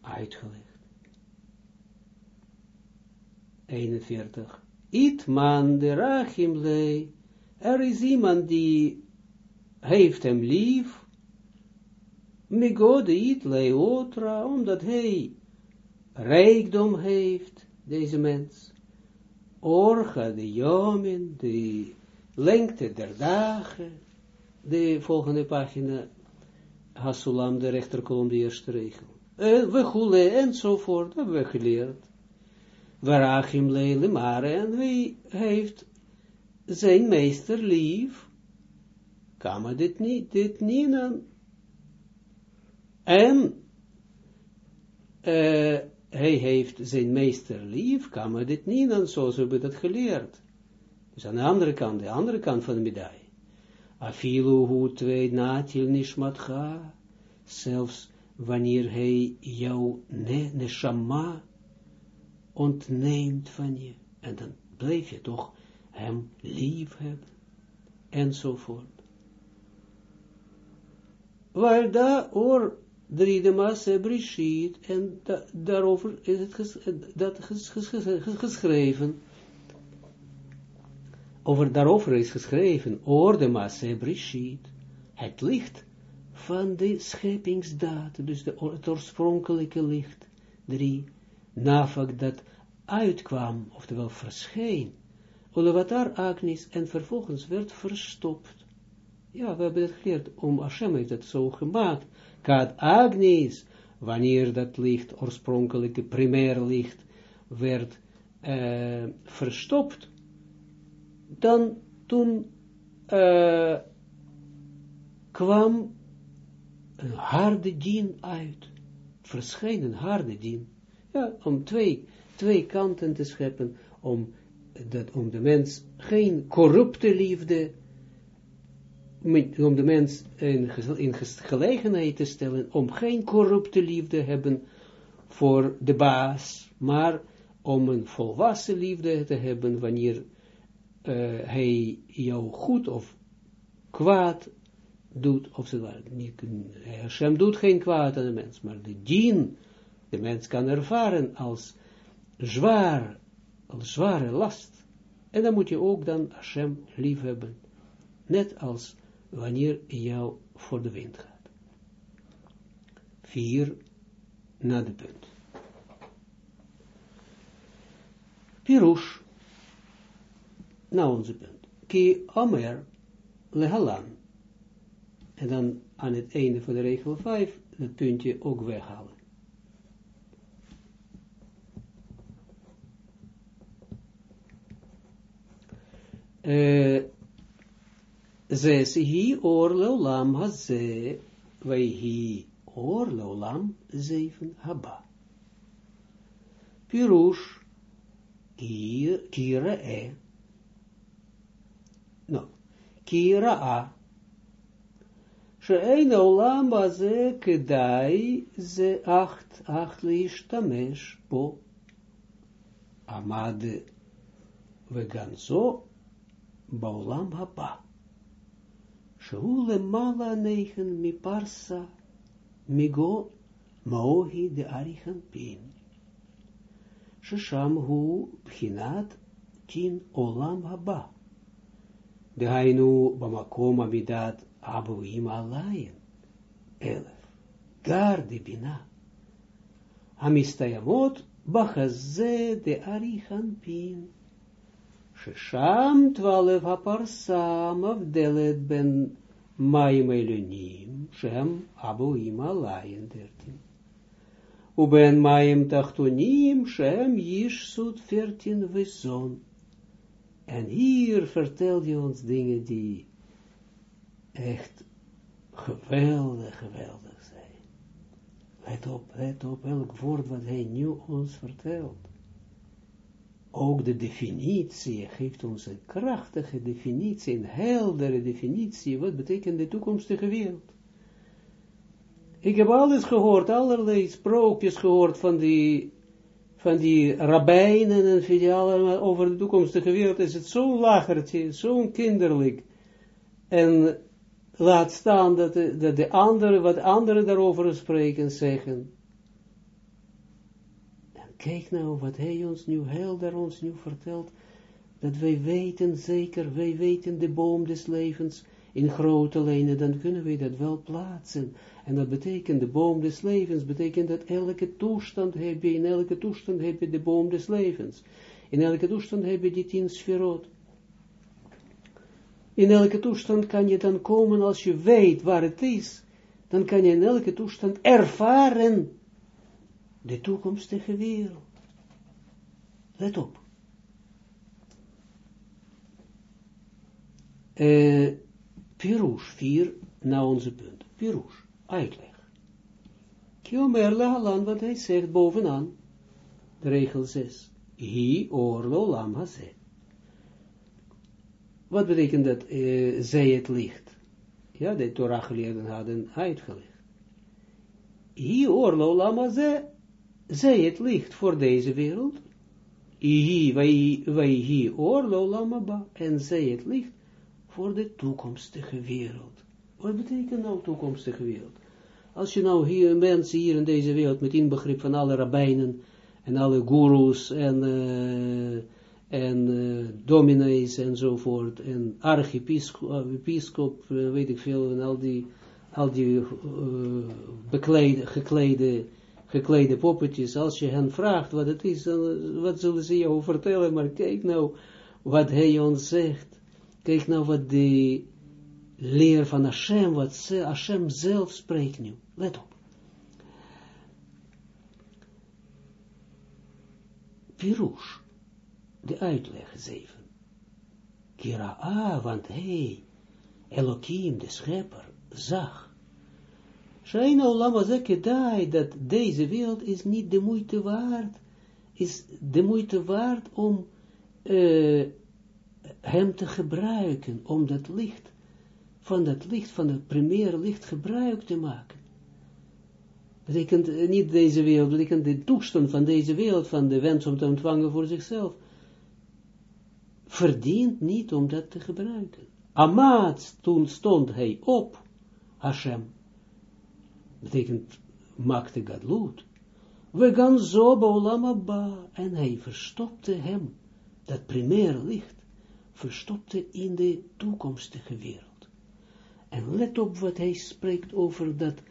Speaker 1: uitgelegd. 41. It man de rachim lei. Er is iemand die heeft hem lief. Megode it lei otra, omdat hij rijkdom heeft, deze mens. Orga de jomen, de lengte der dagen. De volgende pagina, Hasulam, de rechterkolom, de eerste regel. En we goelen enzovoort, hebben we geleerd. Waarachim leile en wie heeft zijn meester lief, kan maar dit niet, dit niet. En uh, hij heeft zijn meester lief, kan maar dit niet aan, zoals we hebben dat geleerd. Dus aan de andere kant, de andere kant van de medaille. Afilu hu twee natil nishmatcha, zelfs wanneer hij jou ne, neshama ontneemt van je, en dan blijf je toch hem lief hebben, enzovoort. Oor drie de brishit, en da, daarover is het dat ges, ges, geschreven, over daarover is geschreven, oor de masse het licht van de scheppingsdaad, dus de, het oorspronkelijke licht, drie, nafak dat uitkwam, oftewel verscheen, Olevatar Agnis, en vervolgens werd verstopt. Ja, we hebben het geleerd, om Hashem heeft het zo gemaakt, Kad Agnis, wanneer dat licht, oorspronkelijke primair licht, werd uh, verstopt, dan toen uh, kwam een harde dien uit. Verscheen een harde dien. Ja, om twee, twee kanten te scheppen, om, dat, om de mens geen corrupte liefde, om de mens in, in gelegenheid te stellen, om geen corrupte liefde hebben voor de baas, maar om een volwassen liefde te hebben, wanneer uh, hij jou goed of kwaad doet, of ze niet, Hashem doet geen kwaad aan de mens, maar de dien, de mens kan ervaren als zwaar, als zware last. En dan moet je ook dan Hashem lief hebben. Net als wanneer jou voor de wind gaat. Vier, na de punt. Pirush, na onze punt. Ki Omer lehalan. En dan aan het einde van de regel 5 het puntje ook weghalen. Uh, zes hi or leolam haze, wij hi or leolam zeven haba. Pirush, kira e, no, kira a, שאין העולם הזה כדאי זה אcht, אcht להשתמש בו. עמד וגנזו בעולם הבא, שהוא למעלה נייכן מפרסה, מגו מאוהי דאריכן פין, ששם הוא בחינת תין עולם הבא. דהיינו במקום המידת Abu Himalayan, elf, gar de bina. Amistayamot, bachaze de arichan pin. Shesham twalev haparsam avdelet ben Maim Elunim, Shem Abu Himalayan dertin. Uben Maim Tachtonim, Shem Yishsut fertin vizon. En hier vertelt je ons dingen die echt geweldig, geweldig zijn. Let op, let op elk woord wat hij nu ons vertelt. Ook de definitie, geeft ons een krachtige definitie, een heldere definitie, wat betekent de toekomstige wereld. Ik heb alles gehoord, allerlei sprookjes gehoord van die, van die rabbijnen en filialen over de toekomstige wereld. Is het zo'n lachertje, zo'n kinderlijk. En laat staan dat de, dat de anderen, wat anderen daarover spreken, zeggen. En kijk nou wat hij ons nu, helder ons nu vertelt, dat wij weten zeker, wij weten de boom des levens in grote lijnen, dan kunnen wij dat wel plaatsen. En dat betekent, de boom des levens, betekent dat elke toestand heb je, in elke toestand heb je de boom des levens. In elke toestand heb je die tien sferot. In elke toestand kan je dan komen als je weet waar het is, dan kan je in elke toestand ervaren de toekomstige wereld. Let op. Uh, Pirush 4, na onze punt. Pirush, uitleg. Kiomer lahalan, wat hij zegt bovenaan, de regel 6. Hi orlo lam. Wat betekent dat, uh, zij het licht? Ja, de Torah geleerden hadden uitgelegd. Hi orlo lam hazeh, zij het licht voor deze wereld. Wij, wij hi orlo lam ba, en zij het licht voor de toekomstige wereld. Wat betekent nou toekomstige wereld? Als je nou hier mensen hier in deze wereld met inbegrip van alle rabbijnen en alle gurus en, uh, en uh, dominees enzovoort en archiepiskop, uh, weet ik veel, en al die, al die beklede, geklede, geklede poppetjes, als je hen vraagt wat het is, wat zullen ze jou vertellen, maar kijk nou wat hij ons zegt Kijk nou wat de leer van Hashem, wat Hashem zelf spreekt nu. Let op. Pirush, de uitleg 7. Kira'a, want hij, Elohim, de schepper, zag. Shaina Olama Zekedai, dat deze wereld is niet de moeite waard, is de moeite waard om uh, hem te gebruiken, om dat licht, van dat licht, van het primaire licht gebruik te maken. Betekent eh, niet deze wereld, betekent de toestand van deze wereld, van de wens om te ontvangen voor zichzelf, verdient niet om dat te gebruiken. Amaat, toen stond hij op, Hashem, betekent maakte gadloed, we gaan zo ba, en hij verstopte hem, dat primaire licht, verstopte in de toekomstige wereld. En let op wat hij spreekt over dat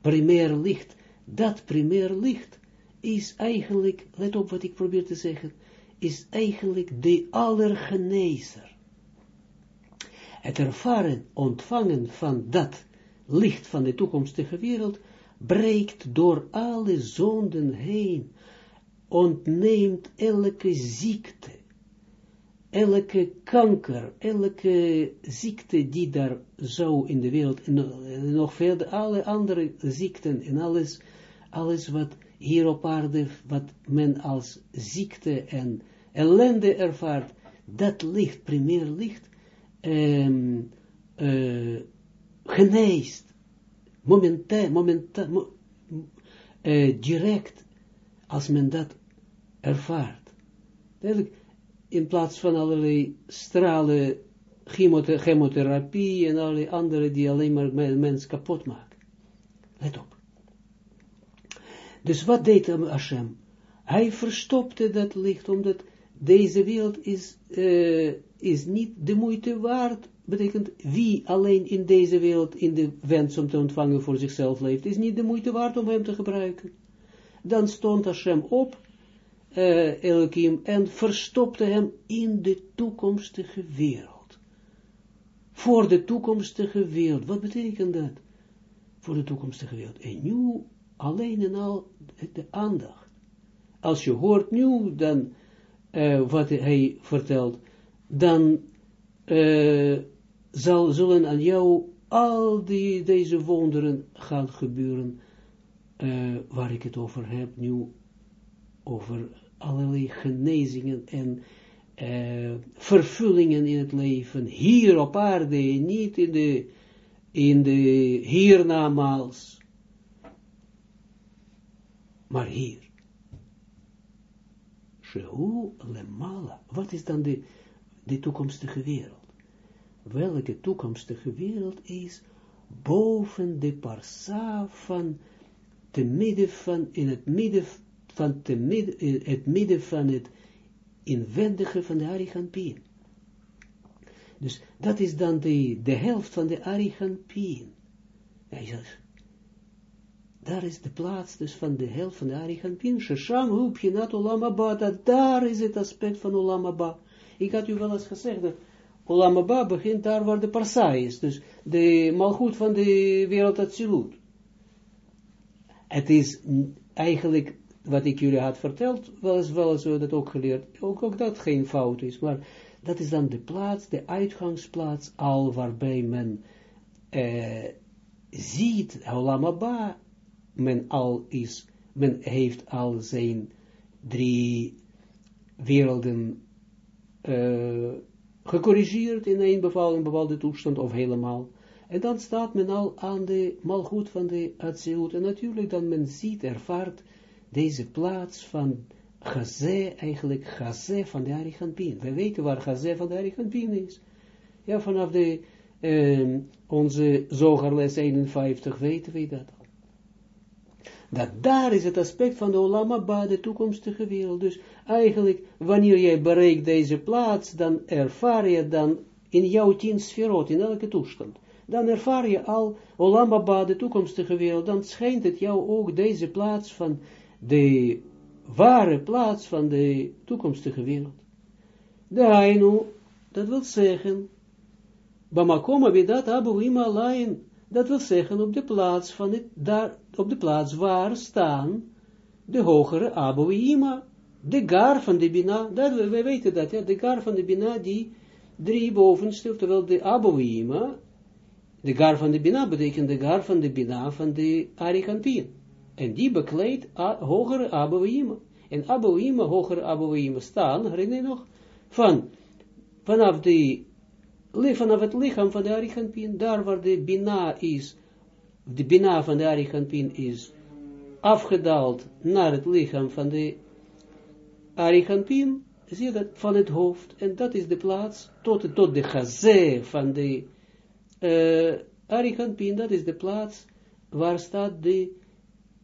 Speaker 1: primair licht. Dat primair licht is eigenlijk, let op wat ik probeer te zeggen, is eigenlijk de allergenezer. Het ervaren, ontvangen van dat licht van de toekomstige wereld, breekt door alle zonden heen, ontneemt elke ziekte, elke kanker, elke ziekte die daar zo in de wereld, en nog veel, alle andere ziekten en alles, alles wat hier op aarde, wat men als ziekte en ellende ervaart, dat licht, primair licht, um, uh, geneest, uh, direct, als men dat ervaart. Duidelijk, in plaats van allerlei stralen, chemotherapie en allerlei andere die alleen maar mens kapot maken. Let op. Dus wat deed Hashem? Hij verstopte dat licht, omdat deze wereld is, uh, is niet de moeite waard, betekent wie alleen in deze wereld in de wens om te ontvangen voor zichzelf leeft, is niet de moeite waard om hem te gebruiken. Dan stond Hashem op uh, Elohim en verstopte hem in de toekomstige wereld. Voor de toekomstige wereld. Wat betekent dat? Voor de toekomstige wereld. En nu alleen en al de aandacht. Als je hoort nu dan uh, wat hij vertelt, dan uh, zal, zullen aan jou al die, deze wonderen gaan gebeuren, uh, waar ik het over heb nu, over allerlei genezingen en vervullingen in het leven, hier op aarde, niet in de, in de hiernamaals, maar hier. Shehu lemala. Wat is dan de, de toekomstige wereld? Welke toekomstige wereld is boven de parsa van te midden van, in het midden van, midden, het midden van het inwendige van de Arigampien. Dus dat is dan de, de helft van de Arigampien. Hij zegt, daar is de plaats dus van de helft van de Arigampien. Shesham hu pchinat olam daar is het aspect van olam. Ik had u wel eens gezegd dat olam begint daar waar de parsa is. Dus de malgoed van de wereld Atsilut. Het is eigenlijk wat ik jullie had verteld, wel eens, wel eens dat ook geleerd, ook, ook dat geen fout is, maar dat is dan de plaats, de uitgangsplaats, al waarbij men eh, ziet, Olam men al is, men heeft al zijn drie werelden uh, gecorrigeerd in een bepaalde, bepaalde toestand, of helemaal. En dan staat men al aan de malgoed van de Atsiut. En natuurlijk dan men ziet, ervaart deze plaats van Gazé, eigenlijk Gazé van de Ariganpien. We weten waar Gazé van de Ariganpien is. Ja, vanaf de, uh, onze zogerles 51 weten we dat. Dat daar is het aspect van de Olama de toekomstige wereld. Dus eigenlijk, wanneer jij bereikt deze plaats, dan ervaar je dan in jouw tien sferot, in elke toestand. Dan ervaar je al Olama de toekomstige wereld. Dan schijnt het jou ook deze plaats van de ware plaats van de toekomstige wereld. De Ainu, dat wil zeggen, Bamakoma Vidat Abu Ima Lain, dat wil zeggen op de plaats van het, daar, op de plaats waar staan de hogere Abu Ima, de gar van de Bina, dat, we, weten dat, ja, de gar van de Bina die drie bovenste, terwijl de Abu Ima, de gar van de Bina betekent de gar van de Bina van de Arikantien. En die bekleedt hogere Abouima. En Abouima, hogere Abouima staan, herinner je nog, van, vanaf, de, vanaf het lichaam van de daar waar de Bina is, de Bina van de Arichampin is afgedaald naar het lichaam van de Arichampin, zie je dat, van het hoofd, en dat is de plaats, tot, tot de gazé van de uh, dat is de plaats waar staat de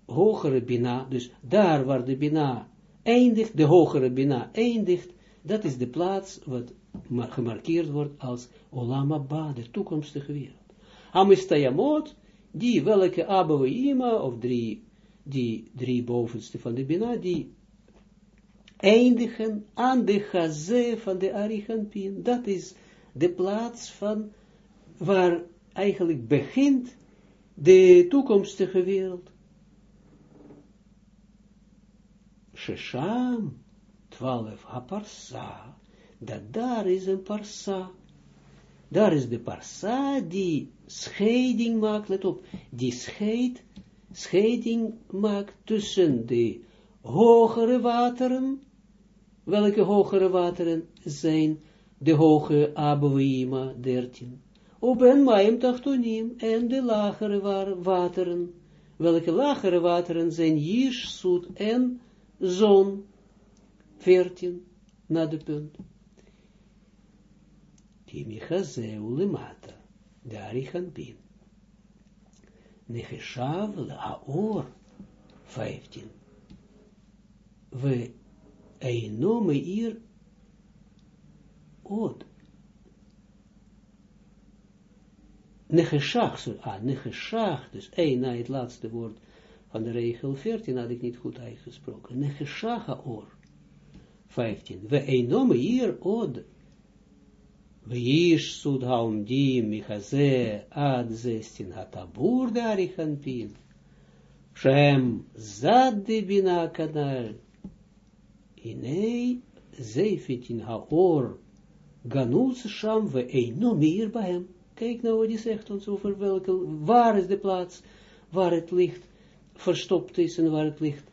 Speaker 1: hogere bina, dus daar waar de bina eindigt, de hogere bina eindigt, dat is de plaats wat gemarkeerd wordt als Olam Abba, de toekomstige wereld. Amistayamot, die welke Abba Ima, of drie, die drie bovenste van de bina, die eindigen aan de gazé van de Arichampin. Dat is de plaats van waar eigenlijk begint de toekomstige wereld. Shesham, twaalf, haparsa, dat daar is een parsa. Daar is de parsa die scheiding maakt, let op, die scheid, scheiding maakt tussen de hogere wateren, welke hogere wateren zijn de hoge Abouima 13, op en Maim Tachtonim en de lagere wateren, welke lagere wateren zijn Jish, Sud en zon, 14, na de punt. Kimichazeu lemata, de arichanpin. Necheshav laor, 15. We einome hier od. Necheshach, ah, necheshach, dus één na het laatste woord van de regel 14 had ik niet goed uitgesproken. Necheshacha or. 15. We enome hier od. Haumdim michaze ad 16 hatabur de arichanpin. Shem zad de bina kanal. Inei 17 haor Ganuz Sham we Eino meer bij. Kijk nou wat hij zegt ons over welke, waar is de plaats, waar het licht verstopt is en waar het licht,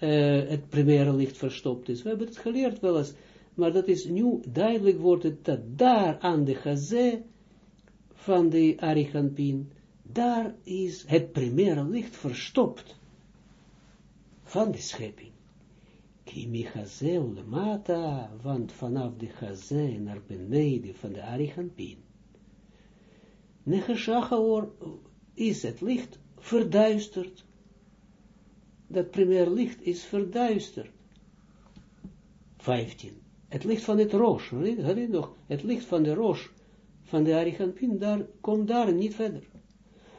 Speaker 1: uh, het primaire licht verstopt is. We hebben het geleerd wel eens, maar dat is nu duidelijk wordt het dat daar aan de gazé van de Ariganpin, daar is het primaire licht verstopt van de schepping. Kimi de mata, want vanaf de gazé naar beneden van de Ariganpin, Nechashachaor is het licht verduisterd. Dat primair licht is verduisterd. 15. Het licht van het roos, herinner nog, het licht van de roos, van de Ariganpin, daar, komt daar niet verder.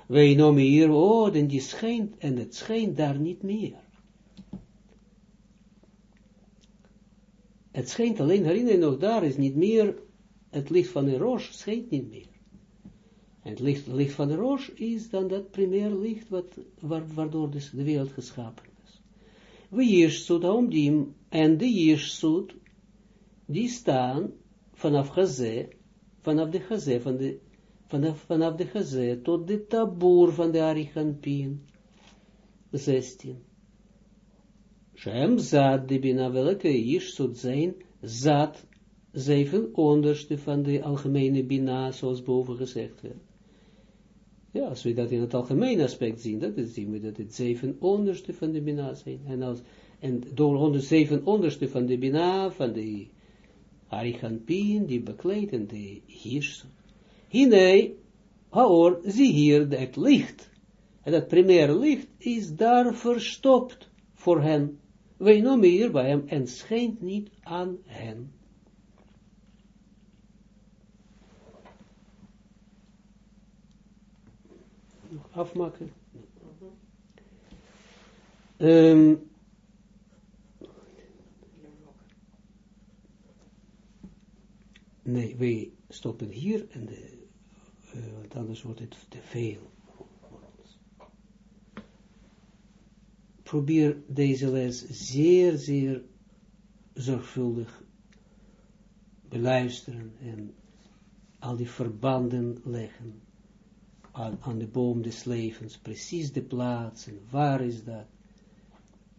Speaker 1: Wij noemen hier, oh, en die schijnt, en het schijnt daar niet meer. Het schijnt alleen, herinner nog, daar is niet meer, het licht van de roos schijnt niet meer. En het licht, licht van de roos is dan dat primair licht wat, waardoor dus de wereld geschapen is. We Jirsut, die en de Jirsut, die staan vanaf Gazé, vanaf de Gazé, van de, vanaf, vanaf de Gazé tot de taboer van de Arichanpin. 16. Shem zat de bina, welke Jirsut zijn, zat, zeven onderste van de algemene bina, zoals boven gezegd werd. Ja, als we dat in het algemeen aspect zien, dat zien we dat het zeven onderste van de Bina zijn. En, als, en door de zeven onderste van de Bina, van de Arichanpin, die bekleeden de Hirs. Hine, hoor, zie hier het licht. En dat primaire licht is daar verstopt voor hen. Wij noemen hier bij hem en schijnt niet aan hen. afmaken. Um, nee, wij stoppen hier en de, uh, want anders wordt het te veel voor ons. Probeer deze les zeer, zeer zorgvuldig beluisteren en al die verbanden leggen aan, aan de boom des levens, precies de plaats, en waar is dat?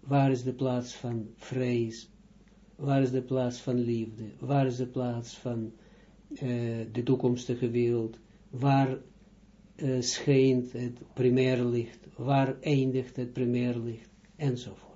Speaker 1: Waar is de plaats van vrees? Waar is de plaats van liefde? Waar is de plaats van uh, de toekomstige wereld? Waar uh, schijnt het primair licht? Waar eindigt het primair licht? Enzovoort.